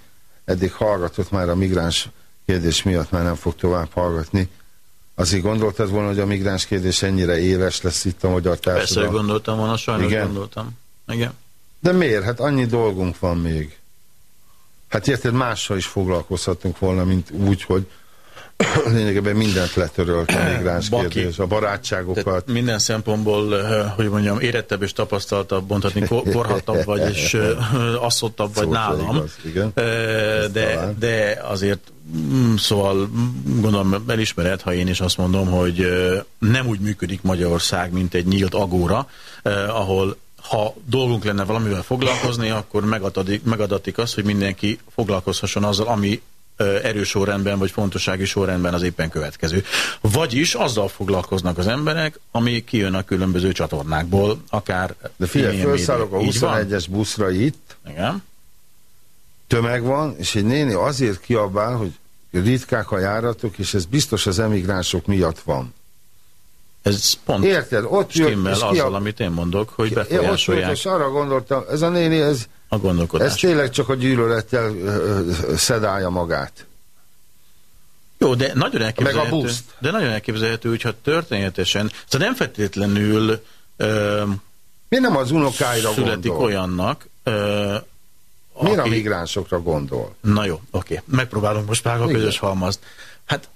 eddig hallgatott már a migráns kérdés miatt, már nem fog tovább hallgatni. Azért gondoltad volna, hogy a migráns kérdés ennyire éles lesz itt a magyar Persze, hogy társadalom? gondoltam volna, sajnos Igen. gondoltam. Igen. De miért? Hát annyi dolgunk van még. Hát érted, mással is foglalkozhatunk volna, mint úgy, hogy lényegében mindent letörölt a migráns Baki. kérdés, a barátságokat. Tehát minden szempontból, eh, hogy mondjam, érettebb és tapasztaltabb, mondhatni kor- korhattabb vagy, és eh, asszottabb vagy Szó se nálam. igaz, igen. Eh, De, de azért, mm, szóval mm, gondolom elismered, ha én is azt mondom, hogy nem úgy működik Magyarország, mint egy nyílt agóra, ahol ha dolgunk lenne valamivel foglalkozni, akkor megadatik, megadatik az, hogy mindenki foglalkozhasson azzal, ami ö, erősorrendben vagy fontossági sorrendben az éppen következő. Vagyis azzal foglalkoznak az emberek, ami kijön a különböző csatornákból, akár De figyelj, felszállok a média. Így van? 21-es buszra itt, Igen. tömeg van, és egy néni azért kiabál, hogy ritkák a járatok, és ez biztos az emigránsok miatt van. Ez pont Érted? Ott jött, stimmel és azzal, kiab... amit én mondok, hogy Ja, ott jött, befolyásolják és arra gondoltam, ez a néni, ez, a ez gondolkodást. tényleg csak a gyűlölettel szedálja magát. Jó, de nagyon elképzelhető, Meg a buszt. de nagyon elképzelhető, hogyha történetesen, szóval nem feltétlenül ö, Mi nem az unokáira születik gondol? olyannak, ö, Miért a aki- migránsokra gondol? Na jó, oké. Megpróbálunk most már a közös halmazt. Hát,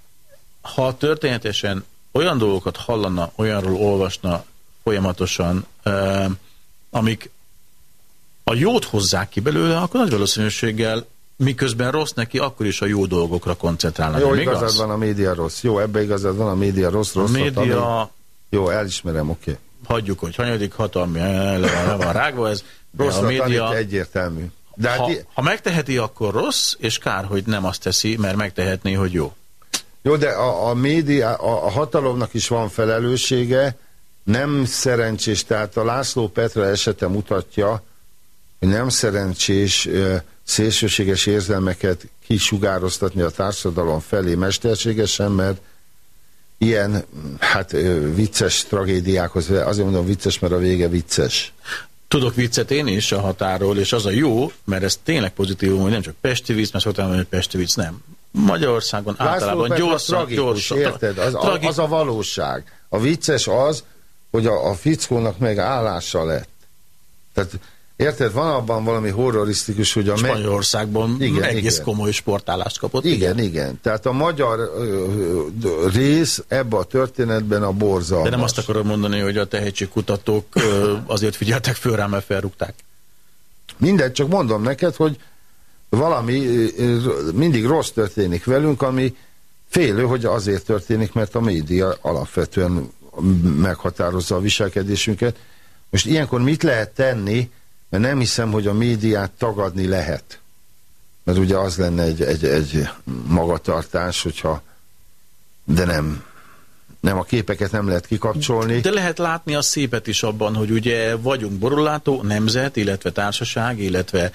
ha történetesen olyan dolgokat hallana, olyanról olvasna folyamatosan, amik a jót hozzák ki belőle, akkor nagy valószínűséggel miközben rossz neki, akkor is a jó dolgokra koncentrálna. Jó, igazad igaz? van, a média rossz. Jó, ebbe igazad van, a média rossz, A rossz. média, Jó, elismerem, oké. Okay. hagyjuk, hogy hanyadik hatalmi le van, le van rágva ez, de Rosszra a média, egyértelmű. De hát ha, i- ha megteheti, akkor rossz, és kár, hogy nem azt teszi, mert megtehetné, hogy jó. Jó, de a, a média, a, a hatalomnak is van felelőssége, nem szerencsés, tehát a László Petra esete mutatja, hogy nem szerencsés szélsőséges érzelmeket kisugároztatni a társadalom felé mesterségesen, mert ilyen, hát vicces tragédiákhoz, azért mondom vicces, mert a vége vicces. Tudok viccet én is a határól, és az a jó, mert ez tényleg pozitívum, hogy nem csak Pesti vicc, mert szoktam mondani, hogy Pesti vicc, nem. Magyarországon László általában gyorsan, tragikus, gyorsan. érted? Az, tragi- az a valóság. A vicces az, hogy a, a fickónak meg állása lett. Tehát érted, van abban valami horrorisztikus, hogy a Spanyolországban Igen, egész igen. komoly sportállást kapott. Igen, igen. Tehát a magyar ö, ö, rész ebbe a történetben a borzalmas. De nem azt akarom mondani, hogy a tehetségkutatók ö, azért figyeltek föl rá, mert felrúgták. Mindegy, csak mondom neked, hogy valami mindig rossz történik velünk, ami félő, hogy azért történik, mert a média alapvetően meghatározza a viselkedésünket. Most ilyenkor mit lehet tenni, mert nem hiszem, hogy a médiát tagadni lehet. Mert ugye az lenne egy, egy, egy magatartás, hogyha de nem. Nem, a képeket nem lehet kikapcsolni. De lehet látni a szépet is abban, hogy ugye vagyunk borulátó nemzet, illetve társaság, illetve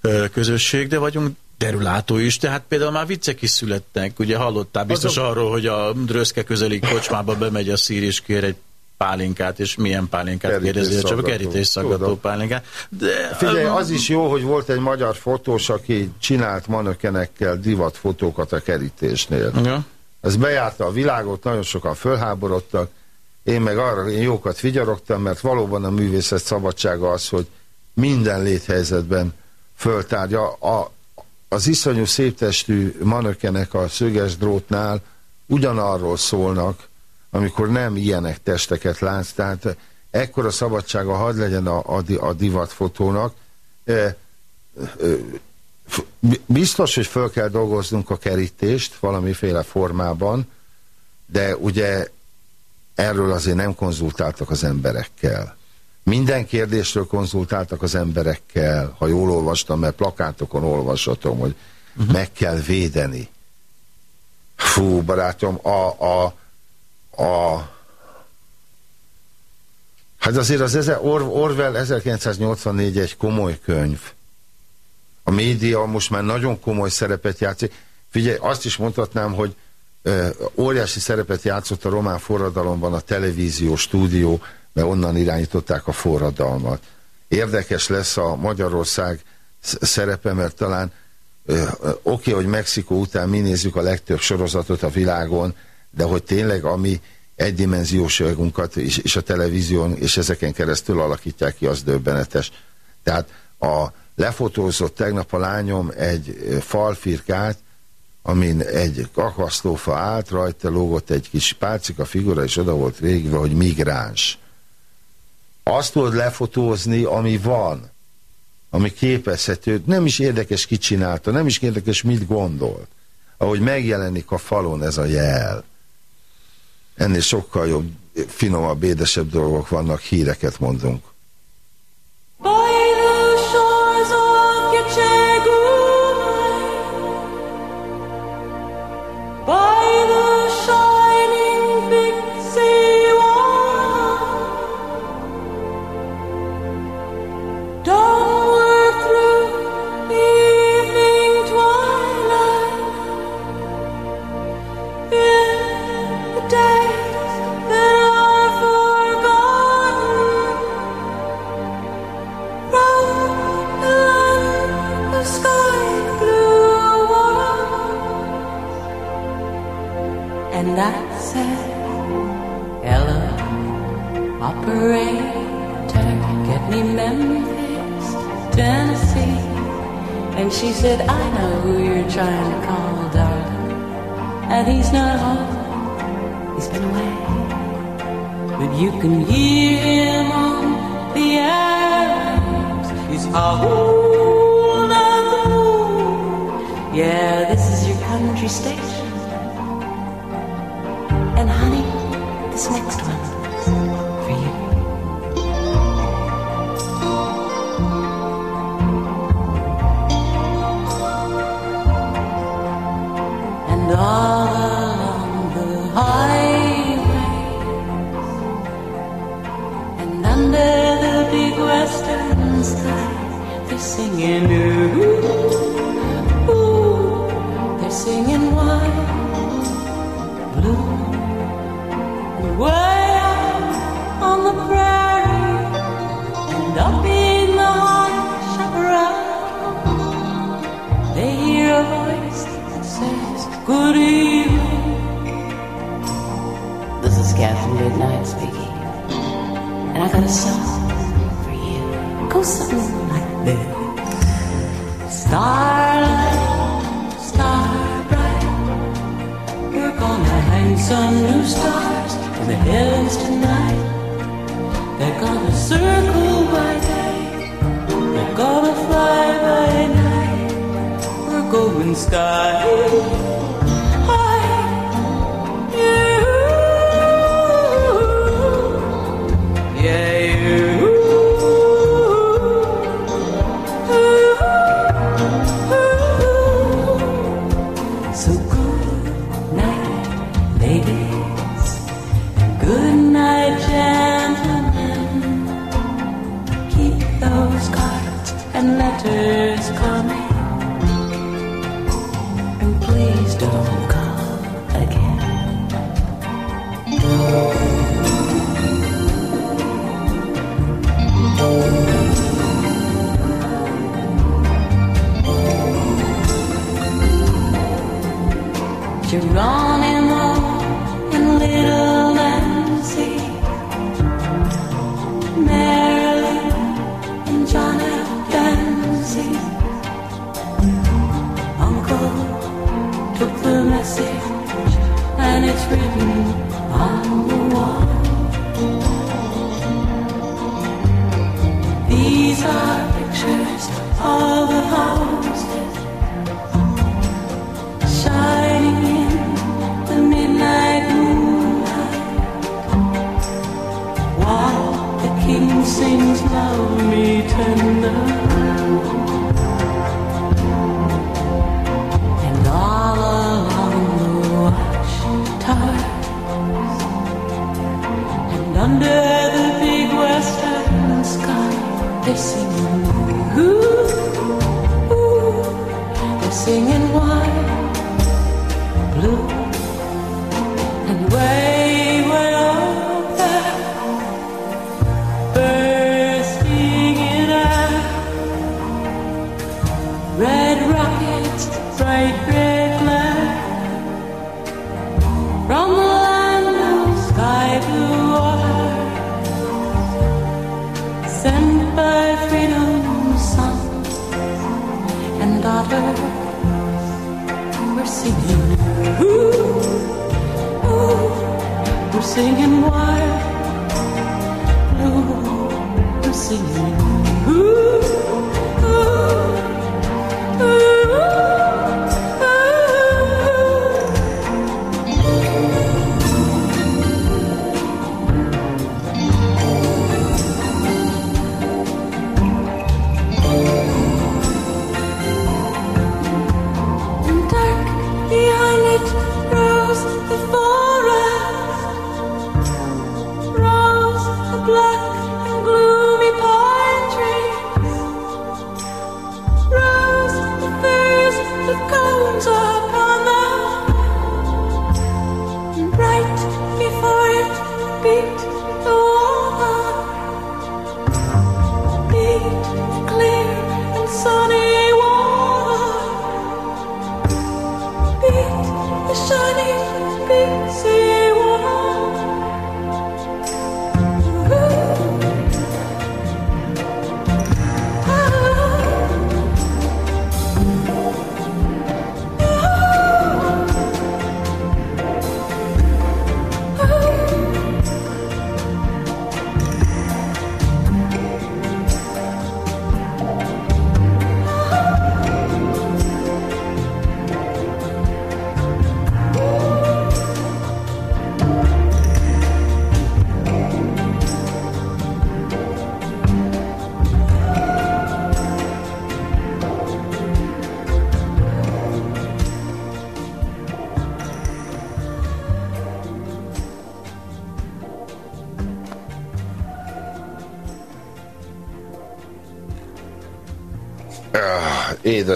ö, közösség, de vagyunk derülátó is, tehát például már viccek is születtek, ugye hallottál biztos Azok- arról, hogy a drözke közeli kocsmába bemegy a szír és kér egy pálinkát, és milyen pálinkát kérdezi, csak a kerítésszaggató Tudom. pálinkát. De, Figyelj, az is jó, hogy volt egy magyar fotós, aki csinált manökenekkel divat fotókat a kerítésnél. Ja. Ez bejárta a világot, nagyon sokan fölháborodtak, én meg arra én jókat figyarogtam, mert valóban a művészet szabadsága az, hogy minden léthelyzetben föltárja. A, az iszonyú széptestű manökenek a szöges drótnál ugyanarról szólnak, amikor nem ilyenek testeket látsz, tehát ekkora szabadsága hadd legyen a, a, a divatfotónak. E, e, biztos, hogy föl kell dolgoznunk a kerítést valamiféle formában, de ugye erről azért nem konzultáltak az emberekkel. Minden kérdésről konzultáltak az emberekkel, ha jól olvastam, mert plakátokon olvashatom, hogy uh-huh. meg kell védeni. Fú, barátom, a, a, a hát azért az Orwell 1984 egy komoly könyv. A média most már nagyon komoly szerepet játszik. Figyelj, azt is mondhatnám, hogy ö, óriási szerepet játszott a román forradalomban a televízió stúdió, mert onnan irányították a forradalmat. Érdekes lesz a Magyarország szerepe, mert talán oké, okay, hogy Mexikó után mi nézzük a legtöbb sorozatot a világon, de hogy tényleg ami egydimenzióságunkat és, és a televízión és ezeken keresztül alakítják ki, az döbbenetes. Tehát a lefotózott tegnap a lányom egy falfirkát, amin egy akasztófa állt, rajta lógott egy kis pálcika figura, és oda volt végve, hogy migráns. Azt tudod lefotózni, ami van, ami képezhető, nem is érdekes ki csinálta, nem is érdekes mit gondolt. Ahogy megjelenik a falon ez a jel. Ennél sokkal jobb, finomabb, édesebb dolgok vannak, híreket mondunk.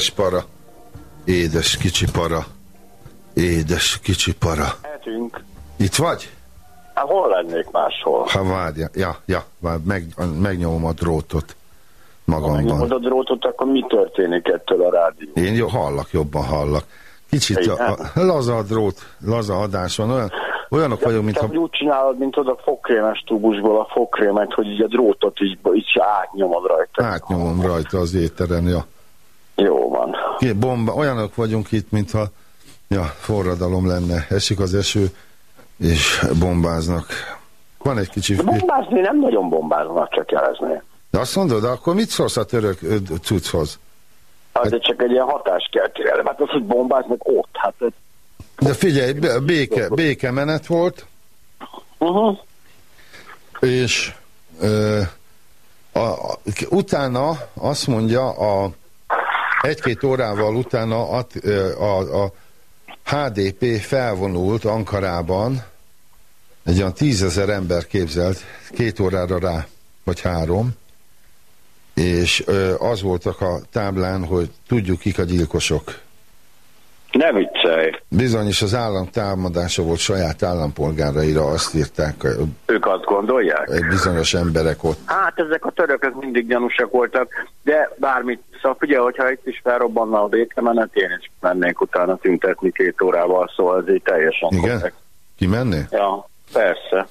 Édes para. Édes kicsi para. Édes kicsi para. Mehetünk. Itt vagy? Hát hol lennék máshol? Ha várja, ja, ja, vár, meg, megnyomom a drótot Ha magamban. megnyomod a drótot, akkor mi történik ettől a rádió? Én jó, hallak, jobban hallak. Kicsit a, a, laza a drót, laza adás van, olyan, olyanok vagyunk, Te mintha... úgy csinálod, mint oda a fogkrémes tubusból a fogkrémet, hogy így a drótot így, így átnyomod rajta. Átnyomom rajta az éteren, ja. Jó van. Ki- Bomba, olyanok vagyunk itt, mintha ja, forradalom lenne. Esik az eső, és bombáznak. Van egy kicsi... Bombázni nem nagyon bombáznak, csak jelezni. De azt mondod, de akkor mit szólsz a török cucchoz? Hát ez csak egy ilyen elem. Hát az, hogy bombáznak ott, hát ez... De figyelj, béke, békemenet volt, Uh-huh. és ö, a, utána azt mondja, a egy-két órával utána ö, a, a HDP felvonult Ankarában, egy olyan tízezer ember képzelt, két órára rá, vagy három, és az voltak a táblán, hogy tudjuk kik a gyilkosok. Ne viccelj. Bizony, és az állam támadása volt saját állampolgáraira, azt írták Ők azt gondolják? bizonyos emberek ott. Hát ezek a törökök mindig gyanúsak voltak, de bármit, szóval figyelj, hogyha itt is felrobbanna a békemenet, én is mennék utána tüntetni két órával, szóval ez így teljesen Igen? korrekt. Kimenné? Ja, persze.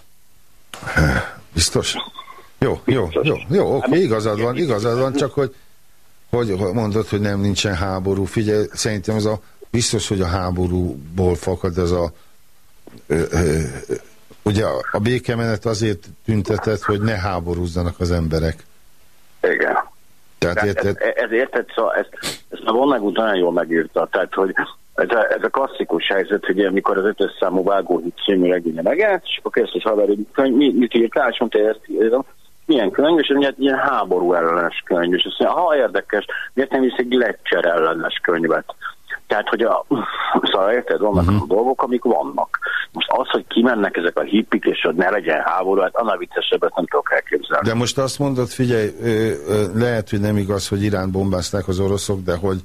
Biztos? Jó, jó, jó, jó, oké, igazad van, igazad van, csak hogy, hogy hogy mondod, hogy nem nincsen háború. Figyelj, szerintem ez a, biztos, hogy a háborúból fakad ez a, ö, ö, ugye a, békemenet azért tüntetett, hogy ne háborúzzanak az emberek. Igen. Tehát Tehát ez, érted? ez érted, szóval ezt, ezt a Vonnegut nagyon jól megírta, tehát hogy ez a, ez a klasszikus helyzet, hogy amikor az ötös számú vágóhíd című regénye megjelent, és akkor kérdezte, hogy haver, könyv, mi, mit írtál, és mondta, hogy ezt írom, milyen könyv, és mondja, ilyen háború ellenes könyv, és azt mondja, ha érdekes, miért nem visz egy lecser ellenes könyvet? Tehát, hogy a, szóval érted, vannak uh-huh. dolgok, amik vannak. Most az, hogy kimennek ezek a hippik, és hogy ne legyen háború, hát annál viccesebbet nem tudok elképzelni. De most azt mondod, figyelj, lehet, hogy nem igaz, hogy Irán bombázták az oroszok, de hogy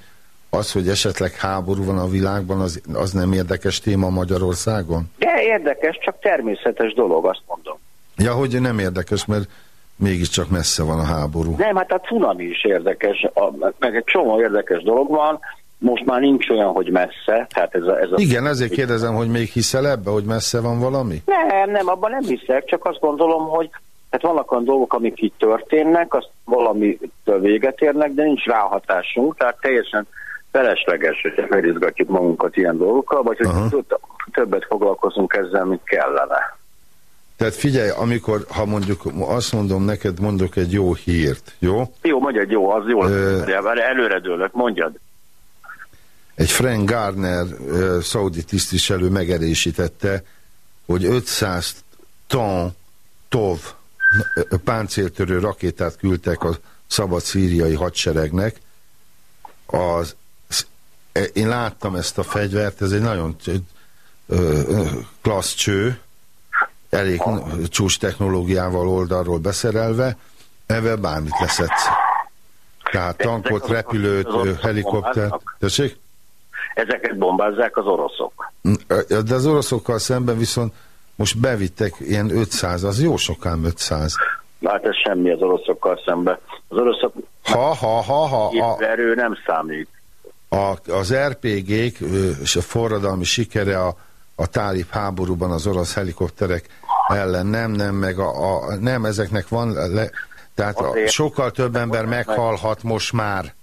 az, hogy esetleg háború van a világban, az, az nem érdekes téma Magyarországon? De érdekes, csak természetes dolog, azt mondom. Ja, hogy nem érdekes, mert mégiscsak messze van a háború. Nem, hát a cunami is érdekes, a, meg egy csomó érdekes dolog van, most már nincs olyan, hogy messze. Tehát ez a, ez a... Igen, ezért kérdezem, hogy még hiszel ebbe, hogy messze van valami? Nem, nem, abban nem hiszek, csak azt gondolom, hogy hát vannak olyan dolgok, amik itt történnek, azt valamitől véget érnek, de nincs ráhatásunk, tehát teljesen felesleges, hogy felizgatjuk magunkat ilyen dolgokkal, vagy hogy Aha. többet foglalkozunk ezzel, mint kellene. Tehát figyelj, amikor, ha mondjuk azt mondom neked, mondok egy jó hírt, jó? Jó, mondjad, jó, az jó. Ö- előre dőlök, mondjad. Egy Frank Garner uh, szaudi tisztviselő megerősítette, hogy 500 ton TOV ö, páncéltörő rakétát küldtek a szabad szíriai hadseregnek. Az, e- én láttam ezt a fegyvert, ez egy nagyon ö, ö, klassz cső, elég csúcs technológiával oldalról beszerelve, ezzel bármit leszedsz. Tehát tankot, repülőt, ö, helikopter. Tessék? Ezeket bombázzák az oroszok. De az oroszokkal szemben viszont most bevittek ilyen 500, az jó sokán 500. Hát ez semmi az oroszokkal szemben. Az oroszok Ha, ha, ha, ha, a, erő nem számít. a, az RPG-k ö, és a forradalmi sikere a, a tálib háborúban az orosz helikopterek ellen nem, nem, meg a, a nem, ezeknek van, le, tehát a, sokkal több ember meghalhat most már.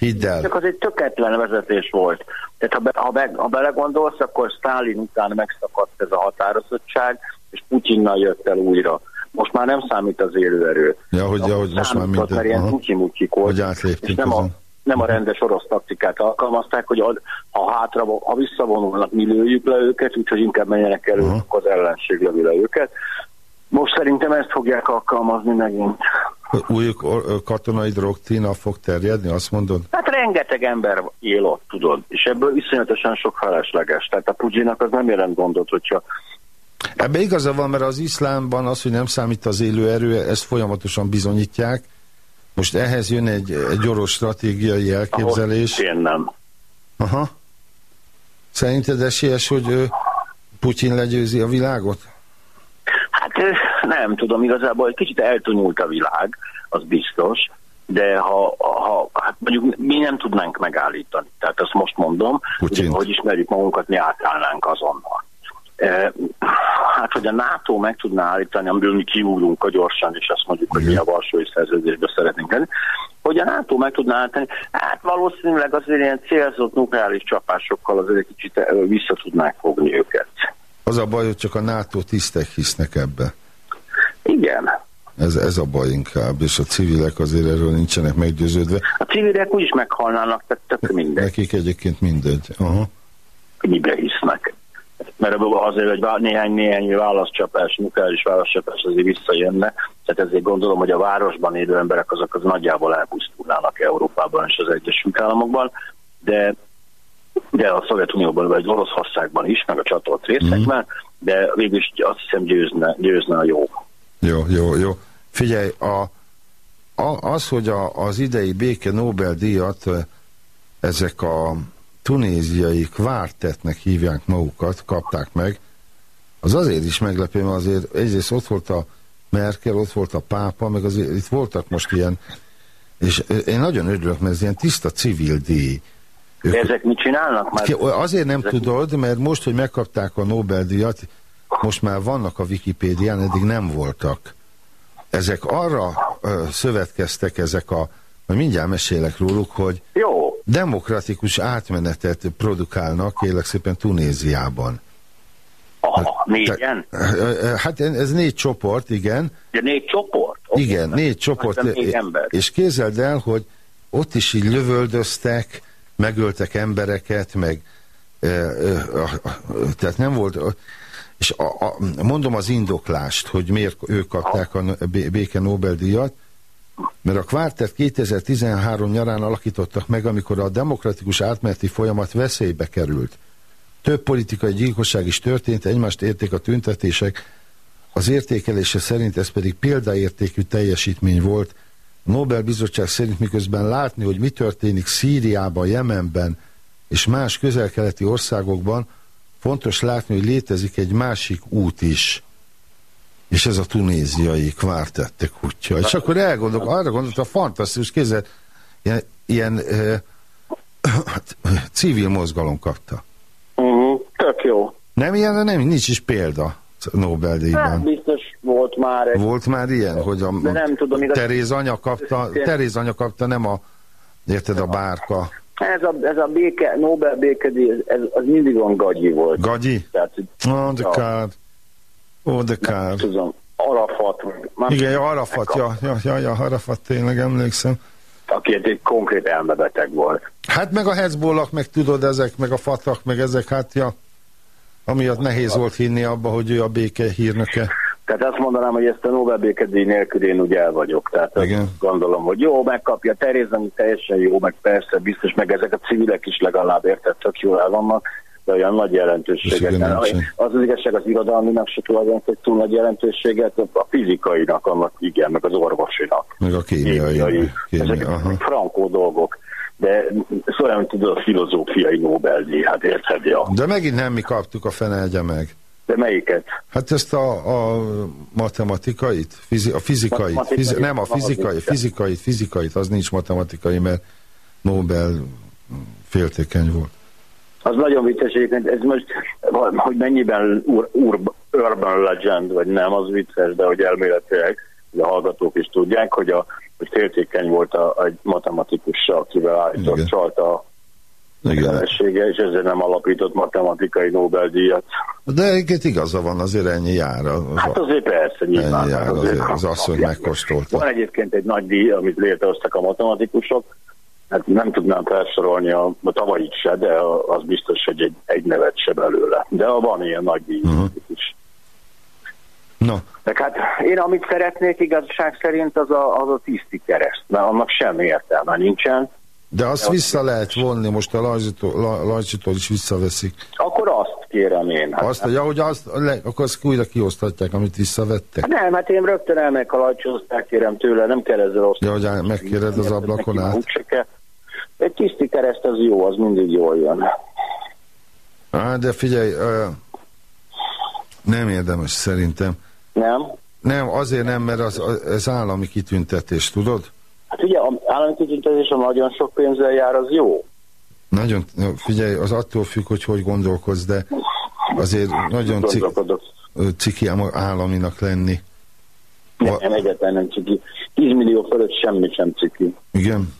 Hidd el. Csak az egy tökéletlen vezetés volt. Tehát ha, be, ha, be, ha belegondolsz, akkor Stalin után megszakadt ez a határozottság, és Putyinnal jött el újra. Most már nem számít az élőerő. Ja, hogy, ja, hogy most már minden. Mert ilyen aha. tucsi-mutyik volt. Hogy átléptünk és nem a, nem a rendes orosz taktikát alkalmazták, hogy ad- ha hátra, ha visszavonulnak, mi lőjük le őket, úgyhogy inkább menjenek elő, akkor az ellenség lövi le őket. Most szerintem ezt fogják alkalmazni megint. Új katonai doktrína fog terjedni, azt mondod? Hát rengeteg ember él ott, tudod, és ebből iszonyatosan sok felesleges. Tehát a Putyinak az nem jelent gondot, hogyha Ebbe igaza van, mert az iszlámban az, hogy nem számít az élő erő, ezt folyamatosan bizonyítják. Most ehhez jön egy, egy orosz stratégiai elképzelés. ahol én nem. Aha. Szerinted esélyes, hogy Putyin legyőzi a világot? Nem tudom, igazából egy kicsit eltonyult a világ, az biztos, de ha, ha hát mondjuk mi nem tudnánk megállítani, tehát azt most mondom, Putyint. hogy, ismerjük magunkat, mi átállnánk azonnal. E, hát, hogy a NATO meg tudná állítani, amiből mi kiúrunk a gyorsan, és azt mondjuk, hogy mi a Varsói Szerződésbe szeretnénk lenni, hogy a NATO meg tudná állítani, hát valószínűleg azért ilyen célzott nukleáris csapásokkal azért kicsit vissza tudnák fogni őket. Az a baj, hogy csak a NATO tisztek hisznek ebbe. Igen. Ez, ez a baj inkább, és a civilek azért erről nincsenek meggyőződve. A civilek úgyis meghalnának, tehát tök mindegy, Nekik egyébként mindegy. Aha. mibe hisznek. Mert azért, hogy vá- néhány, néhány válaszcsapás, nukleáris válaszcsapás azért visszajönne, tehát ezért gondolom, hogy a városban élő emberek azok az nagyjából elpusztulnának Európában és az Egyesült Államokban, de de a Szovjetunióban vagy Oroszországban is, meg a csatolt részekben, de végülis azt hiszem győzne, győzne a jó. Jó, jó, jó. Figyelj, a, a, az, hogy a, az idei béke Nobel-díjat ezek a tunéziai kvártetnek hívják magukat, kapták meg, az azért is meglepő, mert azért egyrészt ott volt a Merkel, ott volt a pápa, meg azért itt voltak most ilyen, és én nagyon örülök, mert ez ilyen tiszta civil díj. Ők, De ezek mit csinálnak már? Azért nem Ezek- tudod, mert most, hogy megkapták a Nobel-díjat, most már vannak a Wikipédián, eddig nem voltak. Ezek arra ö, szövetkeztek, ezek a, majd mindjárt mesélek róluk, hogy Jó, demokratikus átmenetet produkálnak, kérlek szépen Tunéziában. aha, négyen? Ö, Hát ez négy csoport, igen. De négy csoport? Oké, Igen, mert négy csoport. négy ember. És képzeld el, hogy ott is így lövöldöztek, megöltek embereket, meg tehát nem volt, és a, a, mondom az indoklást, hogy miért ők kapták a béke Nobel-díjat, mert a kvártett 2013 nyarán alakítottak meg, amikor a demokratikus átmeneti folyamat veszélybe került. Több politikai gyilkosság is történt, egymást érték a tüntetések, az értékelése szerint ez pedig példaértékű teljesítmény volt Nobel Bizottság szerint miközben látni, hogy mi történik Szíriában, Jemenben és más közel-keleti országokban, fontos látni, hogy létezik egy másik út is. És ez a tunéziai kvártette kutya. És akkor elgondolok, arra gondoltam, fantasztikus, kézzel, ilyen, ilyen ö, civil mozgalom kapta. Uh-huh. Tök jó. Nem ilyen, nem, nincs is példa Hát Nobel-díjban. biztos volt már egy... Volt már ilyen, hogy a De nem tudom, igaz- Teréz anya kapta, Teréz anya kapta, nem a, érted, a bárka. Ez a, ez a béke, Nobel békedíj, ez, az mindig olyan gagyi volt. Gagyi? Tehát, Oh, the Ja. card. Oh, the card. tudom, Arafat, már Igen, ja, Arafat, ja, ja, ja, ja, Arafat, tényleg emlékszem. aki egy, egy konkrét elmebeteg volt. Hát meg a Hezbollah, meg tudod, ezek, meg a Fatah, meg ezek, hát ja, amiatt nehéz volt hinni abba, hogy ő a béke hírnöke. Tehát azt mondanám, hogy ezt a Nobel békedíj nélkül én úgy el vagyok. Tehát azt Igen. gondolom, hogy jó, megkapja Teréz, ami teljesen jó, meg persze, biztos, meg ezek a civilek is legalább érted, tök jól el vannak, de olyan nagy jelentőséget. Nem. Az az igazság, az irodalminak se tulajdonképpen túl nagy jelentőséget, a fizikainak, annak igen, meg az orvosinak. Meg a kémiai. Kémiai. kémiai Ezek aha. frankó dolgok. De szóval tudod, a filozófiai Nobel-díj, hát érted, ja. De megint nem mi kaptuk a fenelgye meg. De melyiket? Hát ezt a, a matematikait, fizi, a fizikait, Matematikai, fizi, nem a fizikai, fizikait, fizikait, az nincs matematikai, mert Nobel féltékeny volt. Az nagyon vicces egyébként, ez most, hogy mennyiben ur, ur, urban legend, vagy nem, az vicces, de hogy elméletileg, hogy a hallgatók is tudják, hogy, a, hogy féltékeny volt a, egy matematikussal, akivel állított Igen. Felesége, és ezért nem alapított matematikai Nobel-díjat. De egyébként igaza van, azért ennyi jár. Az, Hát azért persze, nyilván. Ennyi jár, hát azért az asszony megkóstolta. Van egyébként egy nagy díj, amit létrehoztak a matematikusok, hát nem tudnám felsorolni a, a tavalyit se, de az biztos, hogy egy, egy nevet se belőle. De van ilyen nagy díj Mhm. is. No, Meg hát én amit szeretnék igazság szerint az a, az a tiszti kereszt, mert annak semmi értelme nincsen. De azt vissza lehet vonni, most a Lajzsitól, La- Lajzsitól is visszaveszik. Akkor azt kérem én. Hát, Azt, hogy ahogy azt, le, akkor azt újra kiosztatják, amit visszavettek. Hát nem, hát én rögtön elmegyek a lajcsóhoz, kérem tőle, nem kell ezzel osztani. Ja, hogy megkéred az ablakon át. Egy tiszti kereszt az jó, az mindig jól jön. Á, de figyelj, nem érdemes szerintem. Nem? Nem, azért nem, mert az, az, ez állami kitüntetés, tudod? Hát ugye, az állami kitüntetés, ha nagyon sok pénzzel jár, az jó. Nagyon, figyelj, az attól függ, hogy hogy gondolkodsz, de azért nagyon cik, ciki államinak lenni. Nem, nem, egyáltalán nem ciki. 10 millió fölött semmi sem ciki. Igen?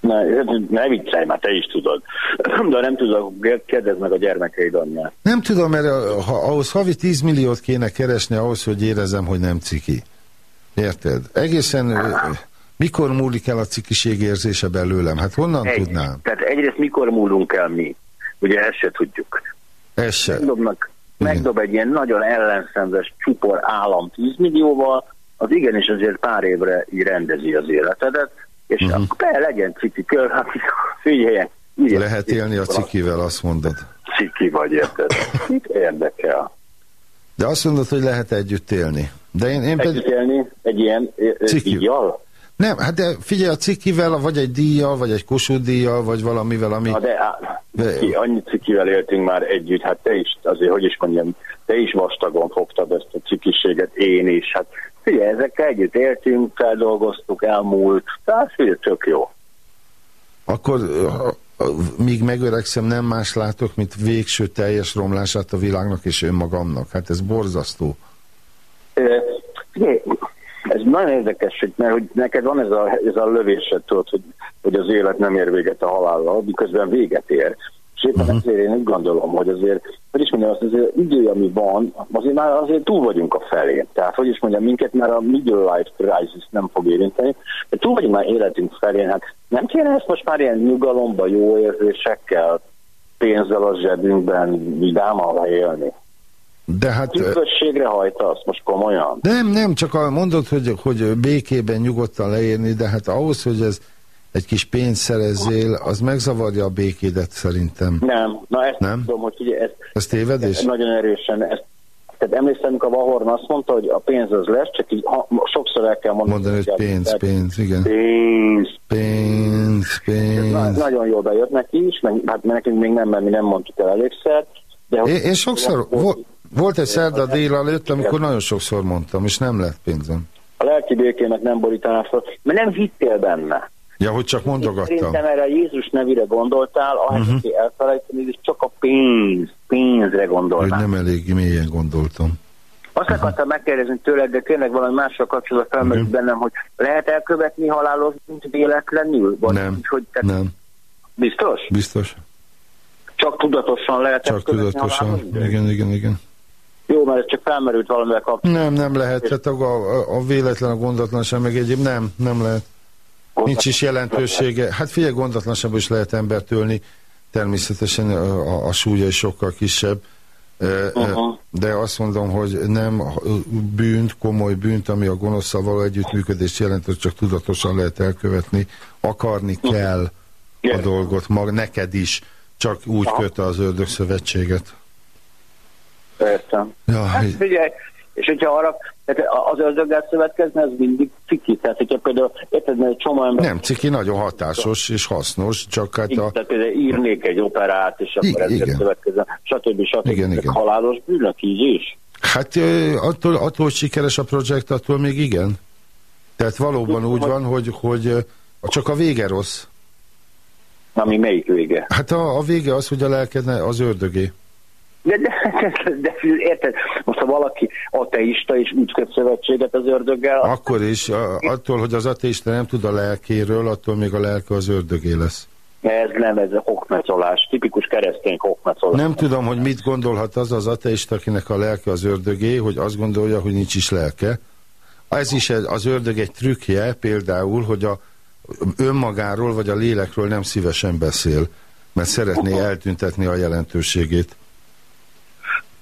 Ne, ne viccelj, már te is tudod. De nem tudod, kérdezd meg a gyermekeid anyját. Nem tudom, mert ha, ahhoz havi 10 milliót kéne keresni ahhoz, hogy érezem, hogy nem ciki. Érted? Egészen ö, mikor múlik el a cikiség érzése belőlem? Hát honnan Egy. tudnám? Tehát egyrészt mikor múlunk el mi? Ugye ezt se tudjuk. Ez se. Megdobnak, megdob egy ilyen nagyon ellenszenves csupor állam 10 millióval, az igenis azért pár évre így rendezi az életedet, és Mhm. uh-huh. akkor be legyen ciki kör, hát figyeljen. így- Lehet élni a cikivel, azt mondod. Ciki vagy, érted? Mit érdekel? De azt mondod, hogy lehet együtt élni. De én, én pedig... Együtt élni egy ilyen ö, Ciki. díjjal? Nem, hát de figyelj, a cikivel, vagy egy díjjal, vagy egy Kossuth díjjal, vagy valamivel, ami... Na de, De- ki, annyi cikivel éltünk már együtt, hát te is, azért, hogy is mondjam, te is vastagon fogtad ezt a cikiséget, én is. Hát figyelj, ezekkel együtt éltünk, feldolgoztuk, elmúlt, tehát figyelj, tök jó. Akkor míg megöregszem, nem más látok, mint végső teljes romlását a világnak és önmagamnak. Hát ez borzasztó. Figyelj, ez nagyon érdekes, mert hogy neked van ez a, ez a lövésed, tudod, hogy, hogy az élet nem ér véget a halállal, miközben véget ér. És éppen uh-huh. ezért én úgy gondolom, hogy azért, hogy is mondjam, azt azért idő, ami van, azért már azért túl vagyunk a felén. Tehát, hogy is mondjam, minket már a middle life crisis nem fog érinteni, de túl vagyunk már életünk felén. Hát nem kéne ezt most már ilyen nyugalomba, jó érzésekkel, pénzzel a zsebünkben vidáman élni. De hát... ö, Üdvösségre hajtasz, most komolyan. Nem, nem, csak mondod, hogy, hogy békében nyugodtan leérni, de hát ahhoz, hogy ez egy kis pénzt szerezzél, az megzavarja a békédet szerintem. Nem, na ezt Nem? tudom, hogy ugye ezt, Ez tévedés? ezt nagyon erősen, ezt Tehát emlékszem, amikor Vahorn azt mondta, hogy a pénz az lesz, csak így ha, sokszor el kell mondani. Mondani, hogy pénz, Tehát pénz, igen. Pénz. Pénz, Ez na- pénz. nagyon jól bejött neki is, meg, hát nekünk még nem, mert mi nem mondtuk el elégszer. De Én, én sokszor, volt, volt egy szerda délelőtt, amikor nagyon sokszor mondtam, és nem lett pénzem. A lelki békének nem borítaná fel, mert nem hittél benne. Ja, hogy csak mondogattam. Szerintem erre a Jézus nevére gondoltál, ahelyett, Mhm. hogy elfelejteni, és csak a pénz, pénzre Hogy gondolnál. nem elég mélyen gondoltam. Azt akartam megkérdezni tőled, de tényleg valami mással kapcsolatban felmerült Mhm. bennem, hogy lehet elkövetni halálos bűnt véletlenül? Vagy Nem, hogy te nem, Biztos? biztos. Csak tudatosan lehet Csak tudatosan. Igen, igen, igen. Jó, mert ez csak felmerült valamivel kapcsolatban. Nem, nem lehet. Tehát a, a, a véletlen, a gondatlanság, meg egyéb nem, nem lehet. Nincs is jelentősége. Hát figyelj, gondatlanságban is lehet embert ölni. Természetesen a, a, a súlya is sokkal kisebb. De azt mondom, hogy nem bűnt, komoly bűnt, ami a gonoszszal való együttműködést jelent, hogy csak tudatosan lehet elkövetni. Akarni kell a dolgot, mag, neked is. Csak úgy Aha. köt az ördög szövetséget. Értem. Ja, Hát figyelj, és hogyha arra, tehát az ördöggel szövetkezni, az mindig ciki. Tehát, hogyha például, érted, mert egy csomó ember... nem, ciki nagyon hatásos és hasznos, csak hát a, tehát például írnék egy operát, és akkor Igen, ezzel szövetkezem, stb. stb. Igen, igen. Halálos bűnök így is. Hát attól, attól, hogy sikeres a projekt, attól még igen. Tehát valóban úgy van, hogy, hogy csak a vége rossz. Ami melyik vége? Hát a, a vége az, hogy a lelked az ördögé. De, de, de, de, érted, most ha valaki ateista és úgy köt szövetséget az ördöggel, Akkor is, a, attól, hogy az ateista nem tud a lelkéről, attól még a lelke az ördögé lesz. ez nem, ez a hokmecolás, tipikus keresztény hokmecolás. Nem tudom, hogy mit gondolhat az az ateista, akinek a lelke az ördögé, hogy azt gondolja, hogy nincs is lelke. Ez is az ördög egy trükkje, például, hogy a önmagáról vagy a lélekről nem szívesen beszél, mert szeretné eltüntetni a jelentőségét.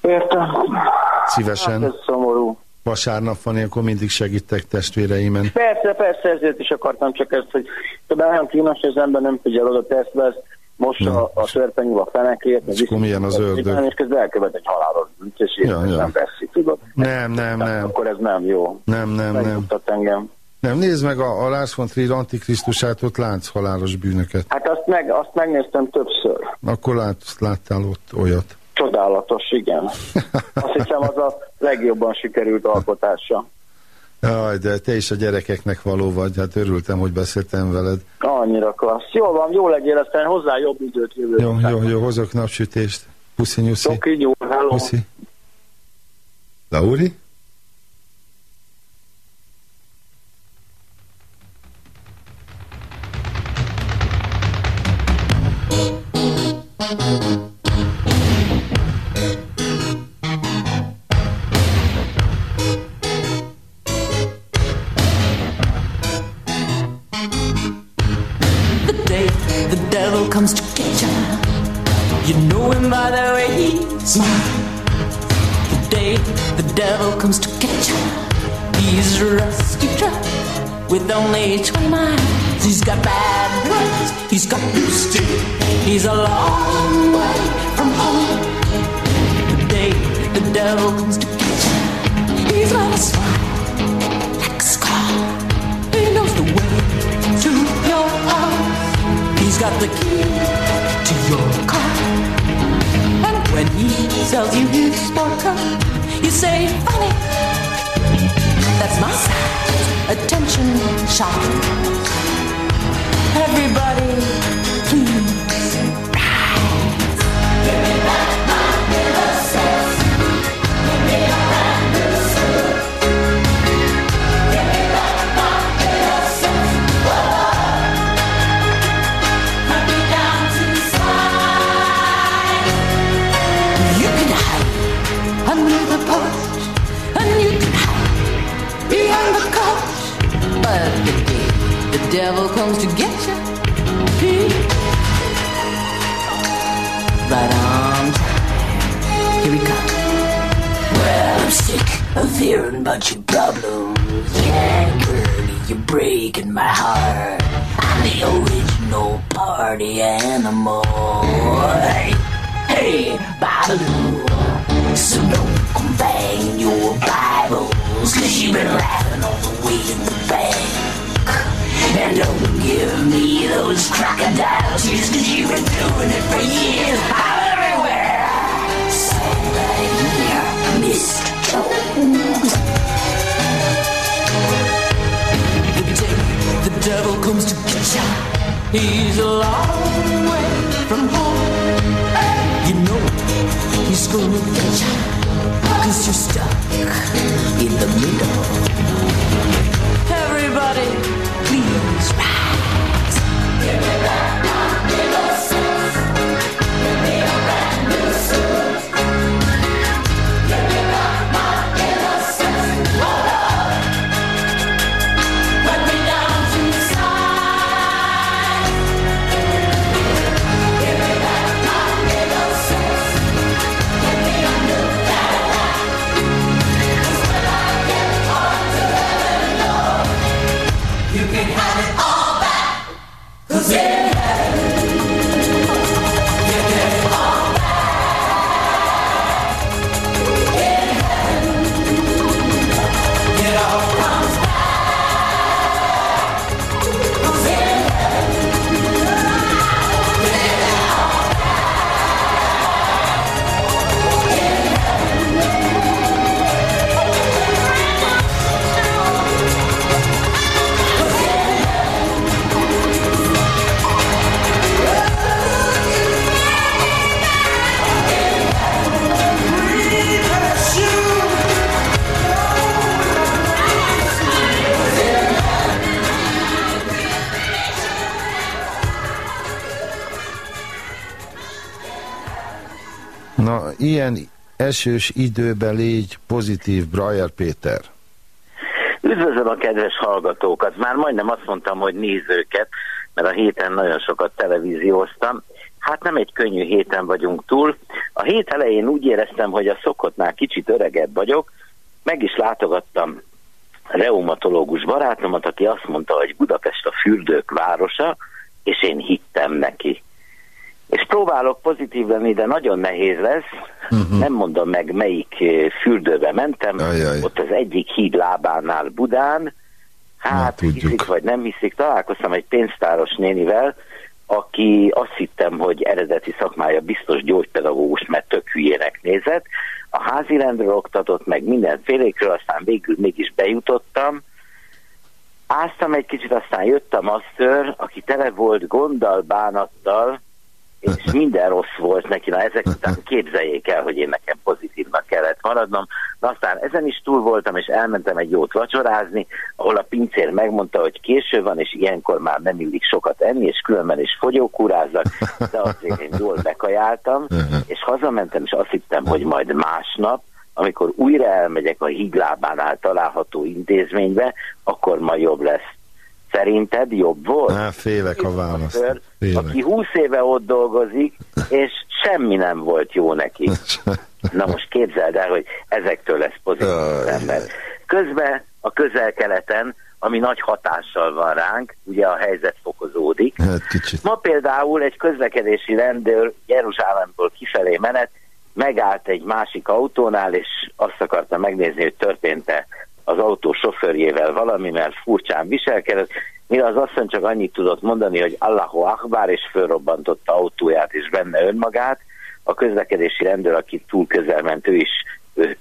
Értem. Hát Szívesen. ez szomorú. Vasárnap van, ilyenkor mindig segítek testvéreimen. Persze, persze, ezért is akartam csak ezt, hogy de olyan kínos, hogy az ember nem figyel oda, tesz vesz, most Ja. a, a törpenyű a fenekét, És akkor milyen az ördög? És közben elkövet egy halálos bűnt, és Ja, ja, nem veszi, tudod? Nem, nem, nem. Akkor ez nem jó. Nem, nem, nem. Engem. Nem, nézd meg a, a Lars von Trier antikrisztusát, ott látsz halálos bűnöket. Hát azt, meg, azt megnéztem többször. Akkor lát, láttál ott olyat. Csodálatos, igen. Azt hiszem az a legjobban sikerült alkotása. Jaj, de te is a gyerekeknek való vagy, hát örültem, hogy beszéltem veled. Annyira klassz. Jó van, jó legyél, aztán hozzá jobb időt jövő. Jó, jó, jó, hozok napsütést. Puszi, nyuszi. Így jó, hello. Puszi. Lauri? Comes to get you, know him by the way he smile. The day the devil comes to catch her. he's a rusty truck with only 20 miles. He's got bad brains, he's got blue steel, he's a long way from home. The day the devil comes to catch you, he's got a smile like a scar. He knows the way to your house. He's got the key to your car. And when he sells you his sport you say, funny, that's my size. Attention, shop. Everybody, devil comes to get you. Right on time. Here we come. Well, I'm sick of hearing about your problems. Yeah, girl, you're breaking my heart. I'm the original party animal. Hey, hey, Babaloo. So don't complain your Bibles, cause you've been laughing all the way in the bank. Don't give me those crocodile tears Cause you've been doing it for years. I'm everywhere. So right here, Miss Jones Every day the devil comes to get ya. He's a long way from home. You know he's gonna get ya. Cause you're stuck in the middle. Everybody Let's. Ilyen esős időben légy pozitív, Brajer Péter. Üdvözlöm a kedves hallgatókat. Már majdnem azt mondtam, hogy nézőket, mert a héten nagyon sokat televízióztam. Hát nem egy könnyű héten vagyunk túl. A hét elején úgy éreztem, hogy a szokottnál kicsit öregebb vagyok. Meg is látogattam reumatológus barátomat, aki azt mondta, hogy Budapest a fürdők városa, és én hittem neki. És próbálok pozitív lenni, de nagyon nehéz lesz. Uh-huh. Nem mondom meg, melyik eh, fürdőbe mentem. Ajaj. Ott az egyik híd lábánál Budán. Hát tudjuk. hiszik vagy nem hiszik, találkoztam egy pénztáros nénivel, aki azt hittem, hogy eredeti szakmája biztos gyógypedagógus, mert tök hülyének nézett. A házi rendről oktatott meg mindenfélékről, aztán végül mégis bejutottam. Áztam egy kicsit, aztán jött a master, aki tele volt gonddal, bánattal, és minden rossz volt neki, na ezek után képzeljék el, hogy én nekem pozitívnak kellett maradnom. Na aztán ezen is túl voltam, és elmentem egy jót vacsorázni, ahol a pincér megmondta, hogy késő van, és ilyenkor már nem illik sokat enni, és különben is fogyókúrázzak, de azért én jól bekajáltam, és hazamentem, és azt hittem, hogy majd másnap, amikor újra elmegyek a híglábánál található intézménybe, akkor majd jobb lesz. Szerinted jobb volt? Á, félek a választ. Aki 20 éve ott dolgozik, és semmi nem volt jó neki. Na most képzeld el, hogy ezektől lesz pozitív ember. Közben a közel-keleten, ami nagy hatással van ránk, ugye a helyzet fokozódik. Hát kicsit. Ma például egy közlekedési rendőr Jeruzsálemból kifelé menet, megállt egy másik autónál, és azt akarta megnézni, hogy történt-e az autó sofőrjével valami, mert furcsán viselkedett, mire az asszony csak annyit tudott mondani, hogy Allahu Akbar, és fölrobbantotta autóját és benne önmagát. A közlekedési rendőr, aki túl közel ment, ő is,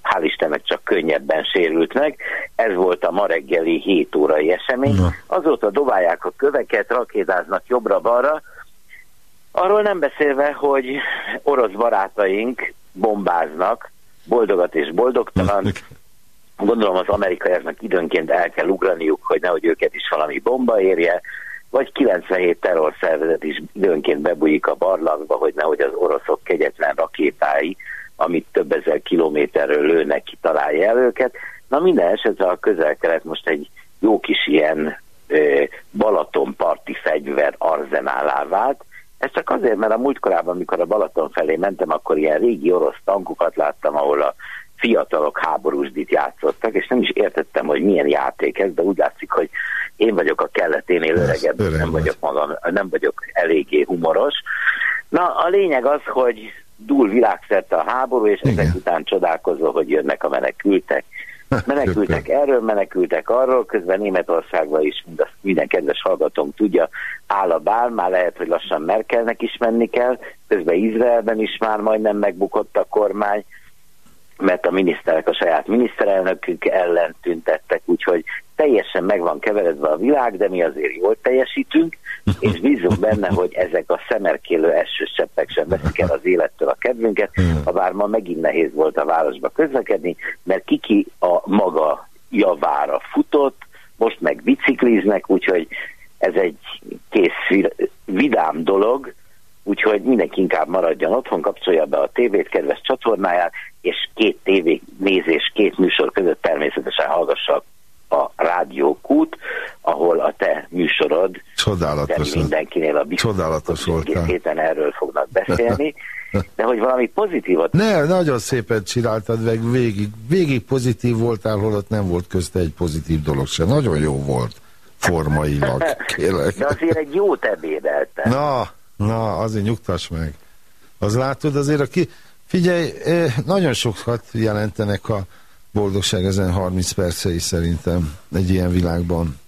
hál' Istennek csak könnyebben sérült meg. Ez volt a ma reggeli 7 órai esemény. Na. Azóta dobálják a köveket, rakétáznak jobbra-balra, Arról nem beszélve, hogy orosz barátaink bombáznak, boldogat és boldogtalan. Gondolom az amerikaiaknak időnként el kell ugraniuk, hogy nehogy őket is valami bomba érje, vagy 97 terrorszervezet is időnként bebújik a barlangba, hogy nehogy az oroszok kegyetlen rakétái, amit több ezer kilométerről lőnek ki, találja el őket. Na minden esetre a közel-kelet most egy jó kis ilyen ö, Balatonparti fegyver arzenálá vált, ez csak azért, mert a múltkorában, amikor a Balaton felé mentem, akkor ilyen régi orosz tankokat láttam, ahol a fiatalok háborúsdit játszottak, és nem is értettem, hogy milyen játék ez, de úgy látszik, hogy én vagyok a kelleténél öregebb, öreg nem vagy. vagyok, magam, nem vagyok eléggé humoros. Na, a lényeg az, hogy dúl világszerte a háború, és Igen. ezek után csodálkozó, hogy jönnek a menekültek. Menekültek erről, menekültek arról, közben Németországban is, mind azt minden kedves hallgatónk tudja, áll a bál, már lehet, hogy lassan Merkelnek is menni kell, közben Izraelben is már majdnem megbukott a kormány, mert a miniszterek a saját miniszterelnökünk ellen tüntettek, úgyhogy teljesen meg van keveredve a világ, de mi azért jól teljesítünk, és bízunk benne, hogy ezek a szemerkélő esős cseppek sem veszik el az élettől a kedvünket, ha bár ma megint nehéz volt a városba közlekedni, mert kiki a maga javára futott, most meg bicikliznek, úgyhogy ez egy kész vi- vidám dolog, úgyhogy mindenki inkább maradjon otthon, kapcsolja be a tévét, kedves csatornáját, és két tévé nézés, két műsor között természetesen hallgassa a rádiókút, ahol a te műsorod Csodálatos. de mindenkinél a biztos, Csodálatos voltál. héten erről fognak beszélni, de hogy valami pozitívat Ne, nagyon szépen csináltad meg, végig, végig pozitív voltál, holott nem volt közte egy pozitív dolog se. Nagyon jó volt formailag, kérlek. de azért egy jót ebédeltem. Na, na, azért nyugtass meg. Az látod, azért aki... Figyelj, nagyon sokat jelentenek a boldogság ezen 30 percei szerintem egy ilyen világban.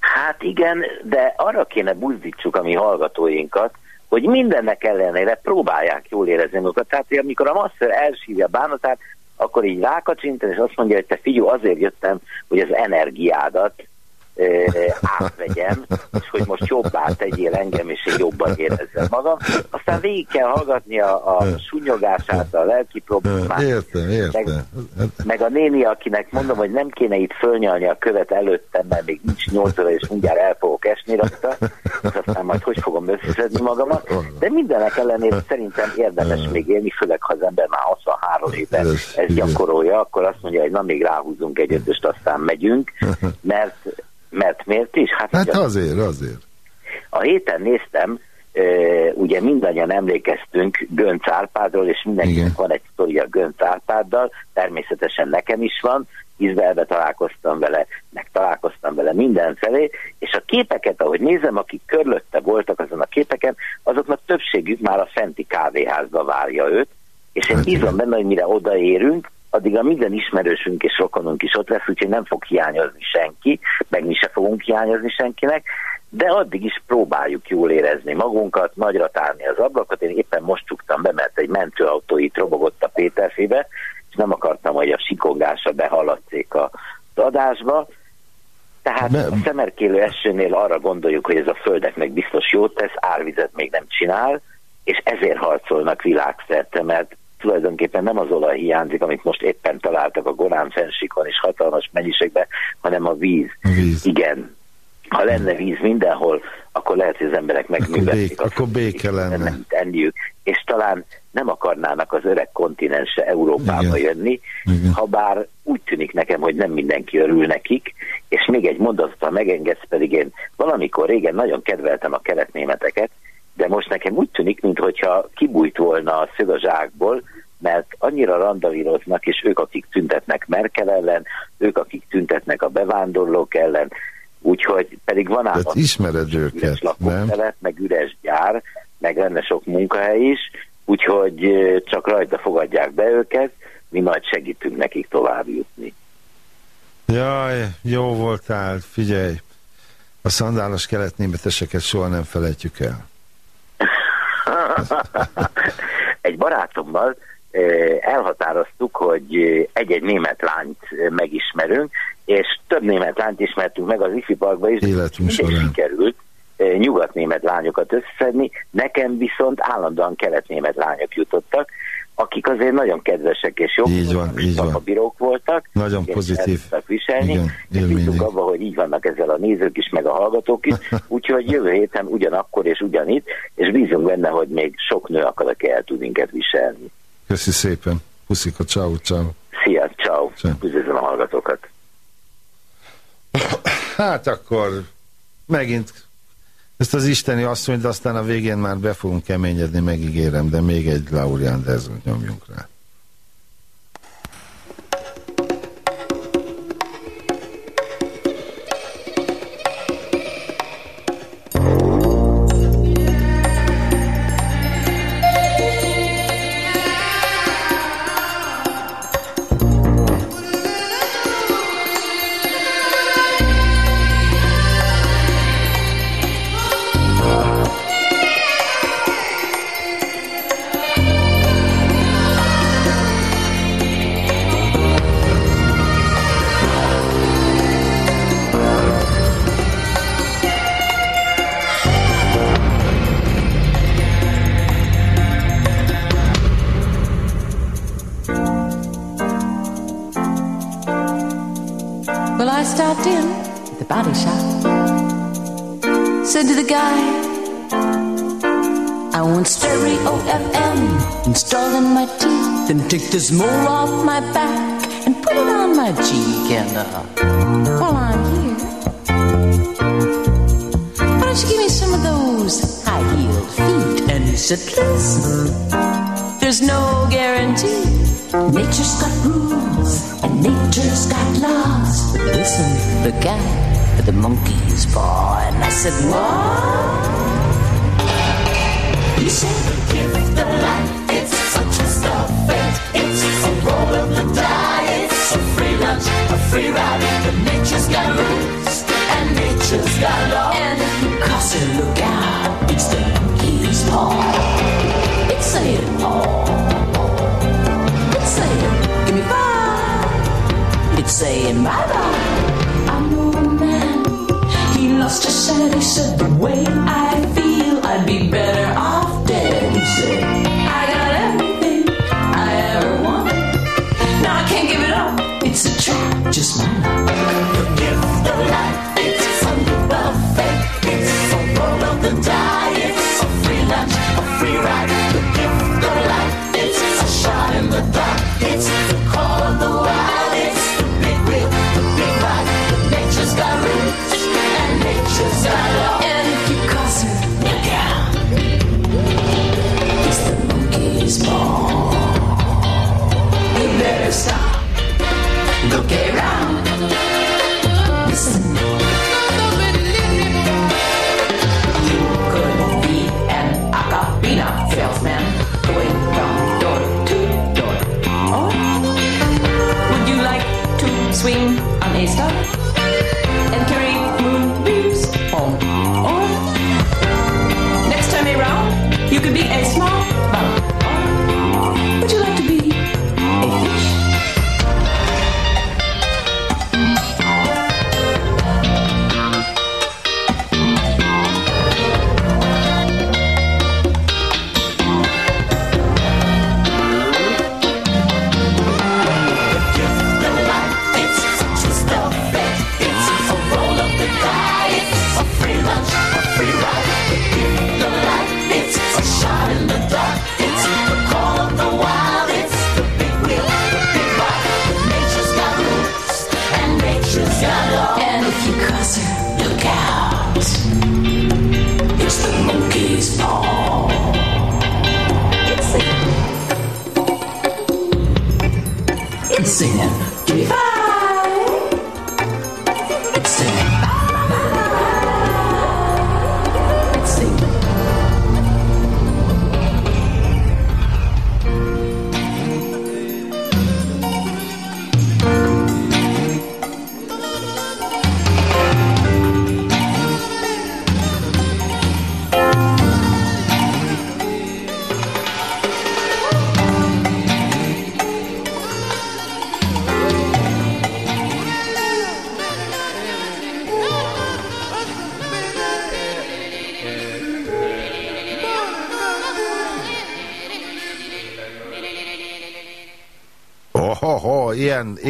Hát igen, de arra kéne buzdítsuk a mi hallgatóinkat, hogy mindennek ellenére próbálják jól érezni magukat. Tehát, amikor a master elsírja bánatát, akkor így rákacsintani, és azt mondja, hogy te figyú, azért jöttem, hogy az energiádat átvegyem, és hogy most jobbá tegyél engem, és én jobban érezzem magam. Aztán végig kell hallgatni a, a sunyogását, a lelki problémát, Értem, értem. meg a néni, akinek mondom, hogy nem kéne itt fölnyalni a követ előttem, mert még nincs 8 óra, és mindjárt el fogok esni rajta, és aztán majd hogy fogom összeszedni magamat. De mindenek ellenére szerintem érdemes még élni, főleg ha az ember már 63 éve Ez, ezt gyakorolja, akkor azt mondja, hogy na még ráhúzunk egy ötöst, aztán megyünk, mert, mert miért is? Hát, Hát azért, azért. a héten néztem, ugye mindannyian emlékeztünk Gönc Árpádról, és mindenkinek Igen. van egy sztoria Gönc Árpáddal, természetesen nekem is van, Izraelbe találkoztam vele, meg találkoztam vele mindenfelé, és a képeket, ahogy nézem, akik körülötte voltak azon a képeken, azoknak többségük már a fenti kávéházba várja őt, és én Hát bízom benne, hogy mire odaérünk, addig a minden ismerősünk és rokonunk is ott lesz, úgyhogy nem fog hiányozni senki, meg mi se fogunk hiányozni senkinek, de addig is próbáljuk jól érezni magunkat, nagyra tárni az ablakot. Én éppen most csuktam be, mert egy mentőautó itt robogott a Péterfébe, és nem akartam, hogy a sikongása behaladszék az adásba. Tehát Be- a szemerkélő esőnél arra gondoljuk, hogy ez a földeknek biztos jót tesz, árvizet még nem csinál, és ezért harcolnak világszerte, mert tulajdonképpen nem az olaj hiányzik, amit most éppen találtak a Gorán fensikon és hatalmas mennyiségben, hanem a víz. A víz. Igen. Ha lenne víz mindenhol, akkor lehet, hogy az emberek megművelték. bék- akkor béke lenne. Nem enniük, és talán nem akarnának az öreg kontinensre Európába Igen. jönni, Igen. ha bár úgy tűnik nekem, hogy nem mindenki örül nekik, és még egy mondatot, ha megengedsz, pedig én valamikor régen nagyon kedveltem a keletnémeteket, de most nekem úgy tűnik, mintha kibújt volna a szög a zsákból, mert annyira randalíroznak, és ők, akik tüntetnek Merkel ellen, ők, akik tüntetnek a bevándorlók ellen, úgyhogy pedig van ám ott ismered üres őket, lakótelet, meg üres gyár, meg lenne sok munkahely is, úgyhogy csak rajta fogadják be őket, mi majd segítünk nekik tovább jutni. Jaj, jó voltál, figyelj. A szandálos keletnémeteseket soha nem felejtjük el. Egy barátommal elhatároztuk, hogy egy-egy német lányt megismerünk, és több német lányt ismertünk meg az ifi parkban is, Életünk során. sikerült nyugatnémet lányokat összeszedni, nekem viszont állandóan keletnémet lányok jutottak, akik azért nagyon kedvesek és jók, Így van, így van. bírók voltak, Nagyon és pozitív. viselni, Igen, és bízunk abba, hogy így vannak ezzel a nézők is, meg a hallgatók is, úgyhogy jövő héten ugyanakkor és ugyanitt, és bízunk benne, hogy még sok nő akar, aki el tud minket viselni. Köszi szépen. Puszika, ciao, ciao. Szia, ciao, üdvözlöm a hallgatókat. Hát akkor megint ezt az isteni asszonyt, aztán a végén már be fogunk keményedni, megígérem, de még egy Lauri Anderson nyomjunk rá.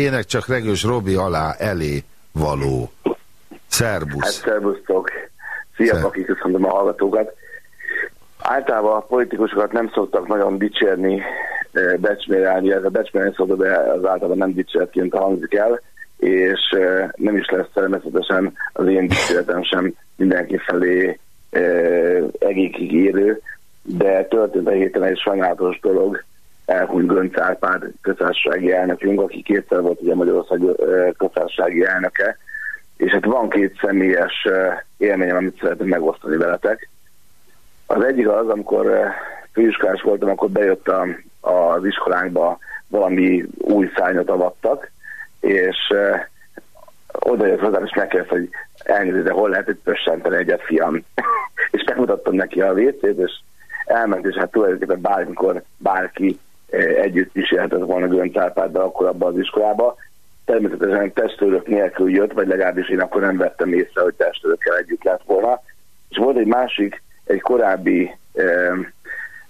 Ének csak Regős Robi alá elé való. Hát Szerbusz. szervusztok. Szia, Szer- Paki, köszöntöm a hallgatókat. Általában a politikusokat nem szoktak nagyon dicsérni, eh, becsmérelni, ez a becsmérelni szokta, de az általában nem dicséretként hangzik el, és eh, nem is lesz természetesen az én dicséretem sem mindenki felé eh, egékig érő, de történt a héten egy sajnálatos dolog, elhunyt Gönc Árpád köztársasági elnökünk, aki kétszer volt ugye Magyarország köztársasági elnöke, és hát van két személyes élményem, amit szeretném megosztani veletek. Az egyik az, amikor főiskolás voltam, akkor bejött a, az iskolánkba valami új szárnyat avattak, és oda jött hozzám, és megkérdezte, hogy elnézést, de hol lehet itt pössenteni egyet, fiam. és megmutattam neki a vécét, és elment, és hát tulajdonképpen bármikor bárki együtt is élhetett volna Gönc Árpáddal akkor abban az iskolába. Természetesen testőrök nélkül jött, vagy legalábbis én akkor nem vettem észre, hogy testőrökkel együtt lett volna. És volt egy másik, egy korábbi, eh,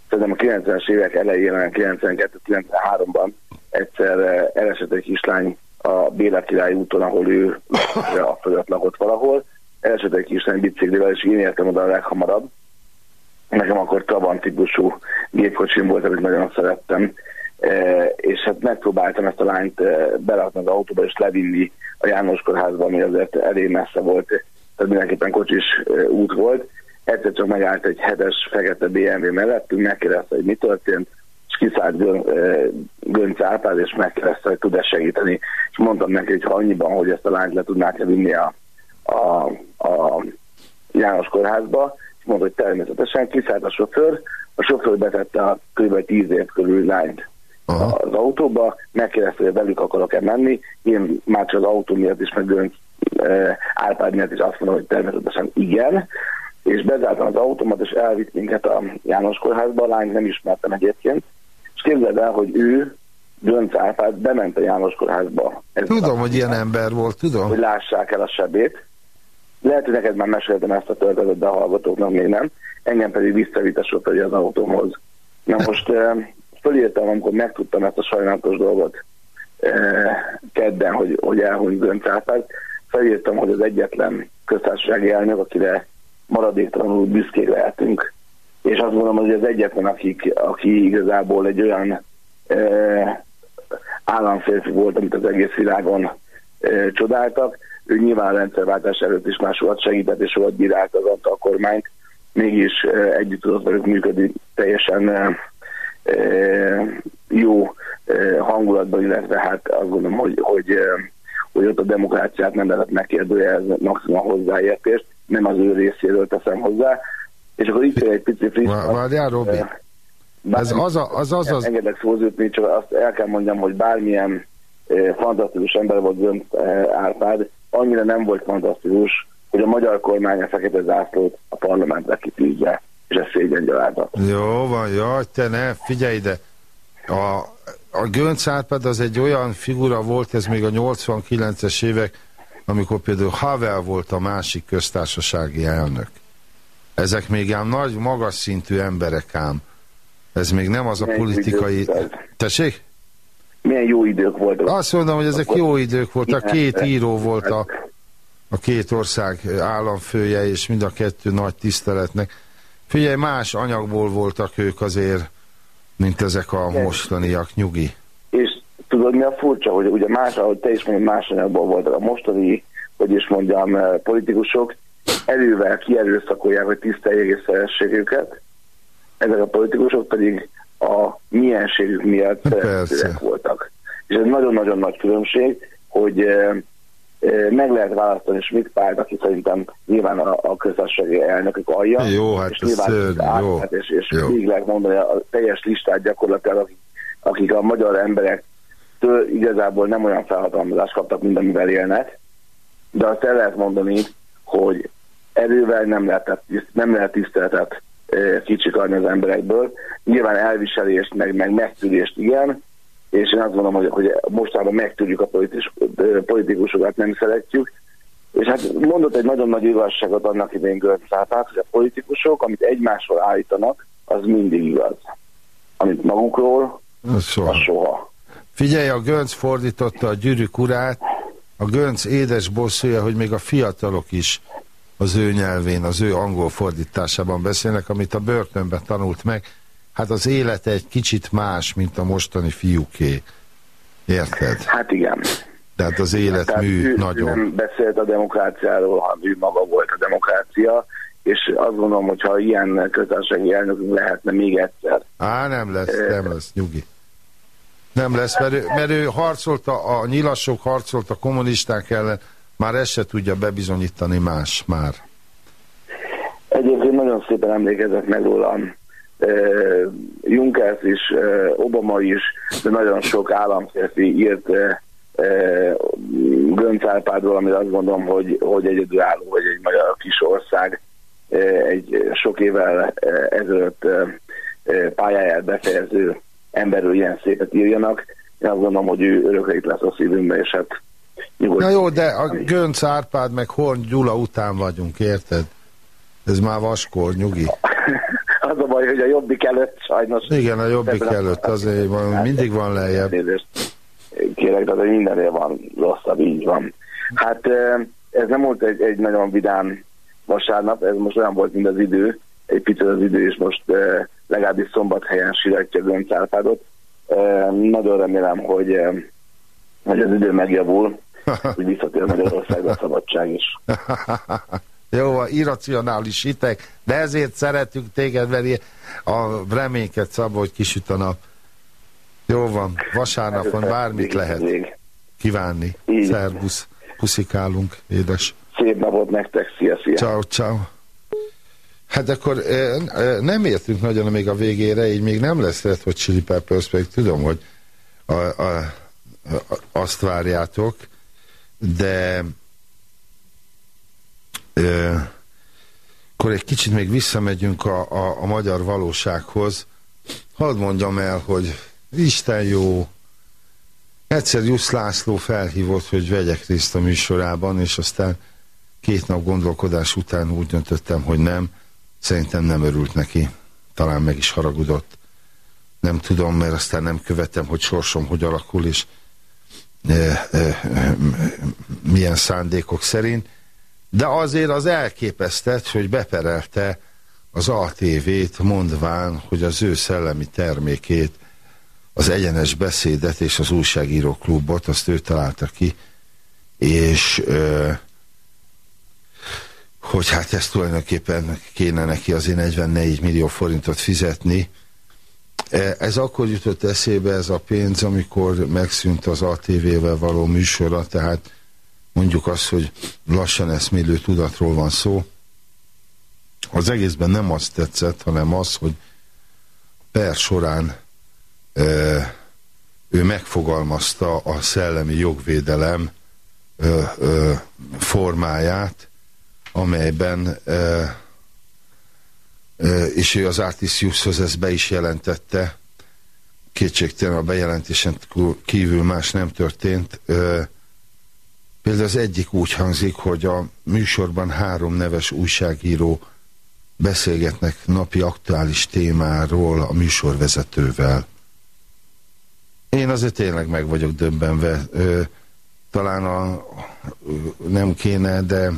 szerintem a 90-es évek elején, 92-93-ban egyszer elesett egy kislány a Béla Király úton, ahol ő a fölött lakott valahol. Elsőt egy kis nagy biciklivel, és én értem oda a leghamarabb. Nekem akkor Trabant típusú gépkocsim volt, amit nagyon szerettem. E, és hát megpróbáltam ezt a lányt e, berakni az autóba és levinni a János kórházba, ami azért elég messze volt, tehát mindenképpen kocsis e, út volt. Egyszer csak megállt egy hetes fekete BMW mellettünk, megkérdezte, hogy mi történt, és kiszállt Gön, Gönc Árpád, és megkérdezte, hogy tud-e segíteni. És mondtam neki, hogy ha annyiban, hogy ezt a lányt le tudnák-e vinni a, a, a János kórházba, mondta, hogy természetesen kiszállt a sofőr, a sofőr betette a kb. 10 év körül lányt Aha. az autóba, megkérdezte, hogy velük akarok-e menni, én már csak az autó miatt is, meg Gönc e, Árpád miatt is azt mondom, hogy természetesen igen, és bezártam az autómat, és elvitt minket a János kórházba, a lányt nem ismertem egyébként, és képzeld el, hogy ő, Gönc Árpád bement a János kórházba. Tudom, hogy ilyen ember volt, tudom. hogy lássák el a sebét. Lehet, hogy neked már meséltem ezt a történetet, de a hallgatóknak még nem. Engem pedig visszavitt a sofőr az autómhoz. Na most eh, fölírtam, amikor megtudtam ezt a sajnálatos dolgot eh, kedden, hogy, hogy elhunyt Gönc Árpád, felírtam, hogy az egyetlen köztársasági elnök, akire maradéktalanul büszkék lehetünk. És azt gondolom, hogy az egyetlen, akik, aki igazából egy olyan eh, államférfi volt, amit az egész világon e, csodáltak. Ő nyilván a rendszerváltás előtt is már sokat segített és sokat bírált az Antal kormányt, mégis együtt tudott velük működni teljesen jó hangulatban, illetve hát azt gondolom, hogy, hogy, hogy ott a demokráciát nem lehet megkérdőjelezni maximum hozzáértést, nem az ő részéről teszem hozzá. És akkor itt egy pici friss... Vá- Várjál, Robi. Ez az a- az az az- Engedek szóhoz jutni, csak azt el kell mondjam, hogy bármilyen fantasztikus ember volt eh, Árpád, annyira nem volt fantasztikus, hogy a magyar kormány a fekete zászlót a parlamentre kitűzze, és ez szégyen gyalázat. Jó van, jaj, te ne, figyelj ide. A, a Gönc Árpád az egy olyan figura volt, ez még a 89-es évek, amikor például Havel volt a másik köztársasági elnök. Ezek még ám nagy, magas szintű emberek ám. Ez még nem az a politikai... Tessék? Milyen jó idők voltak. Azt mondom, hogy ezek jó idők voltak. Két író volt a, a két ország államfője, és mind a kettő nagy tiszteletnek. Figyelj, más anyagból voltak ők azért, mint ezek a mostaniak, nyugi. És tudod, mi a furcsa, hogy ugye más, ahogy te is mondod, más anyagból voltak a mostani, hogy is mondjam, eh, politikusok, erővel kierőszakolják, hogy tiszteljék és szeressék őket. Ezek a politikusok pedig a mienségük miatt eh, Persze. tűek voltak. És ez nagyon-nagyon nagy különbség, hogy eh, eh, meg lehet választani Schmidt párt, aki szerintem nyilván a, a közösségi elnökök alja. Jó, hát és nyilván szörnyű, jó. Árpád És, és Jó. így lehet mondani a teljes listát gyakorlatilag, akik, akik a magyar emberektől igazából nem olyan felhatalmazást kaptak, mint amivel élnek, de azt el lehet mondani, hogy erővel nem lehet, nem lehet tiszteletet eh, kicsikarni az emberekből. Nyilván elviselést, meg, meg megtűrést igen, és én azt gondolom, hogy, hogy mostanában megtűrjük a politikus, eh, politikusokat, nem szeretjük, és hát mondott egy nagyon nagy igazságot annak idején Gönc Árpád, hogy a politikusok, amit egymásról állítanak, az mindig igaz. Amit magukról, Az soha. az soha. Figyelj, a Gönc fordította a gyűrűk urát, a Gönc édes bosszúja, hogy még a fiatalok is az ő nyelvén, az ő angol fordításában beszélnek, amit a börtönben tanult meg. Hát az élete egy kicsit más, mint a mostani fiúké. Érted? Hát igen. Tehát az Tehát életmű ő nagyon. nem beszélt a demokráciáról, hanem ő maga volt a demokrácia, és azt gondolom, hogy ha ilyen köztársasági elnökünk lehetne még egyszer, Á, nem lesz, nem lesz, nyugi. Nem lesz, mert ő, mert ő harcolta, a nyilasok harcolt a kommunisták ellen, már ezt se tudja bebizonyítani más már. Egyébként nagyon szépen emlékezett meg rólam Juncker is, Obama is, de nagyon sok államférfi írt Gönc Árpádról, amit azt gondolom, hogy, hogy egyedülálló, vagy egy magyar kis ország egy sok évvel ezelőtt pályáját befejező emberről ilyen szépet írjanak. Én azt gondolom, hogy ő örökre itt lesz a szívünkben, és hát nyugodtan. Na jó, de a Gönc Árpád meg Horn Gyula után vagyunk, érted? Ez már vaskor, nyugi. Az a baj, hogy a jobbik előtt sajnos... Igen, a jobbik előtt azért van, mindig van lejjebb. Kérek, de mindennél van rosszabb, így van. Hát ez nem volt egy, egy nagyon vidám vasárnap, ez most olyan volt, mint az idő, egy picit az idő, és most legalábbis szombathelyen siratja Göncárpádot. Eh, nagyon remélem, hogy, hogy az idő megjavul, hogy visszatér Magyarországra a szabadság is. Jó, a irracionális hitek, de ezért szeretünk téged, mert a reményket Szabó, hogy kisüt a nap. Jó van, vasárnapon bármit lehet kívánni. Szervusz, puszikálunk, édes. Szép napot nektek, szia, szia! Ciao, ciao. Hát akkor eh, eh, nem értünk nagyon még a végére, így még nem lesz Red Hot Chili Peppers, pedig tudom, hogy a, a, azt várjátok, de eh, akkor egy kicsit még visszamegyünk a, a, a magyar valósághoz. Hadd mondjam el, hogy Isten jó, egyszer Jusz László felhívott, hogy vegyek részt a műsorában, és aztán két nap gondolkodás után úgy döntöttem, hogy nem. Szerintem nem örült neki. Talán meg is haragudott. Nem tudom, mert aztán nem követem, hogy sorsom hogy alakul, és milyen szándékok szerint. De azért az elképesztett, hogy beperelte az ATV-t, mondván, hogy az ő szellemi termékét, az egyenes beszédet és az újságíró klubot, azt ő találta ki, és e, hogy hát ezt tulajdonképpen kéne neki azért 44 millió forintot fizetni. E, Ez akkor jutott eszébe ez a pénz, amikor megszűnt az ATV-vel való műsora, tehát mondjuk azt, hogy lassan eszmélő tudatról van szó. Az egészben nem azt tetszett, hanem az, hogy per során e, ő megfogalmazta a szellemi jogvédelem e, e, formáját, amelyben e, és ő az Artisiushoz ezt be is jelentette. Kétségtelen a bejelentésen kívül más nem történt. Például az egyik úgy hangzik, hogy a műsorban három neves újságíró beszélgetnek napi aktuális témáról a műsorvezetővel. Én azért tényleg meg vagyok döbbenve. Talán a, nem kéne, de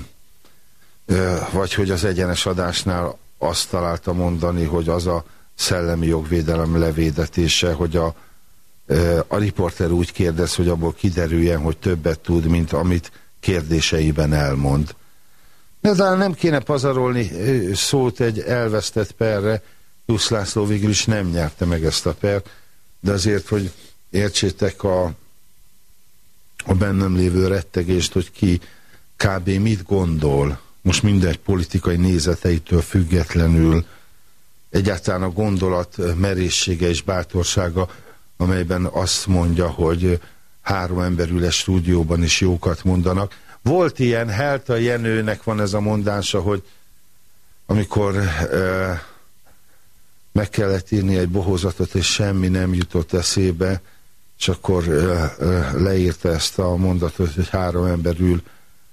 vagy hogy az egyenes adásnál azt találta mondani, hogy az a szellemi jogvédelem levédetése, hogy a, a riporter úgy kérdez, hogy abból kiderüljen, hogy többet tud, mint amit kérdéseiben elmond. Talán nem kéne pazarolni szót egy elvesztett perre, Jusz László végül is nem nyerte meg ezt a pert, de azért, hogy értsétek a, a bennem lévő rettegést, hogy ki kb. mit gondol, most mindegy politikai nézeteitől függetlenül, egyáltalán a gondolat merészsége és bátorsága, amelyben azt mondja, hogy három ember ül stúdióban is jókat mondanak. Volt ilyen, Helta Jenőnek van ez a mondása, hogy amikor e, meg kellett írni egy bohózatot, és semmi nem jutott eszébe, és akkor e, e, leírta ezt a mondatot, hogy három ember ül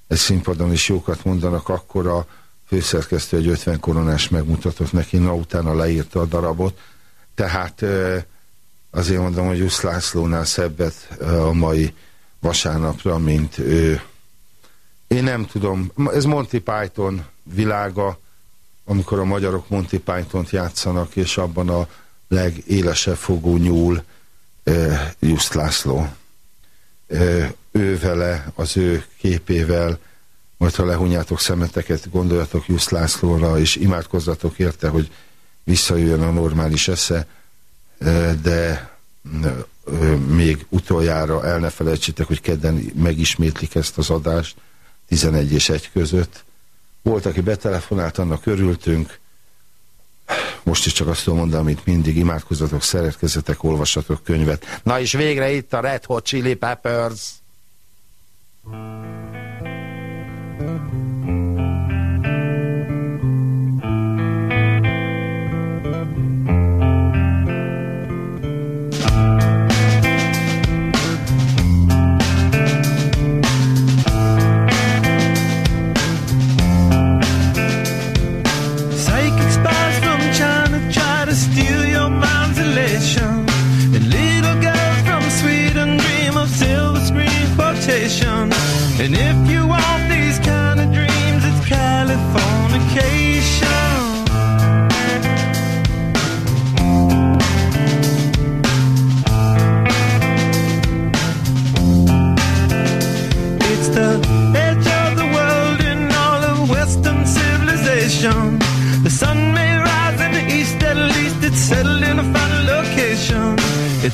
egy színpadon is jókat mondanak, akkor a főszerkesztő egy 50 koronás megmutatott neki, na utána leírta a darabot. Tehát azért mondom, hogy Jusz Lászlónál szebbet a mai vasárnapra, mint ő. Én nem tudom, ez Monty Python világa, amikor a magyarok Monty Python-t játszanak, és abban a legélesebb fogú nyúl Jusz László ő az ő képével, majd ha lehunyátok szemeteket, gondoljatok Jusz Lászlóra, és imádkozzatok érte, hogy visszajöjjön a normális esze, de még utoljára el ne felejtsétek, hogy kedden megismétlik ezt az adást, 11 és 1 között. Volt, aki betelefonált, annak örültünk, most is csak azt tudom mondani, amit mindig, imádkozzatok, szeretkezzetek, olvassatok könyvet. Na és végre itt a Red Hot Chili Peppers! Thank you.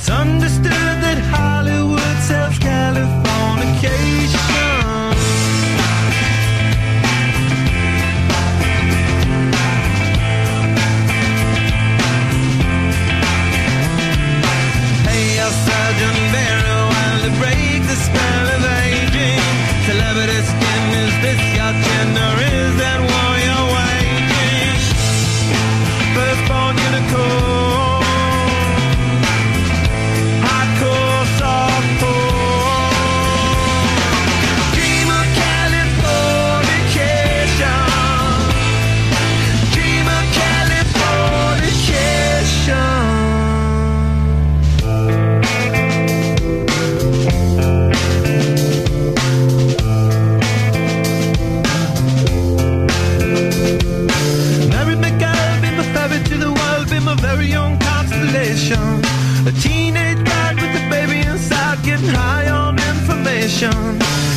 it's understood confusion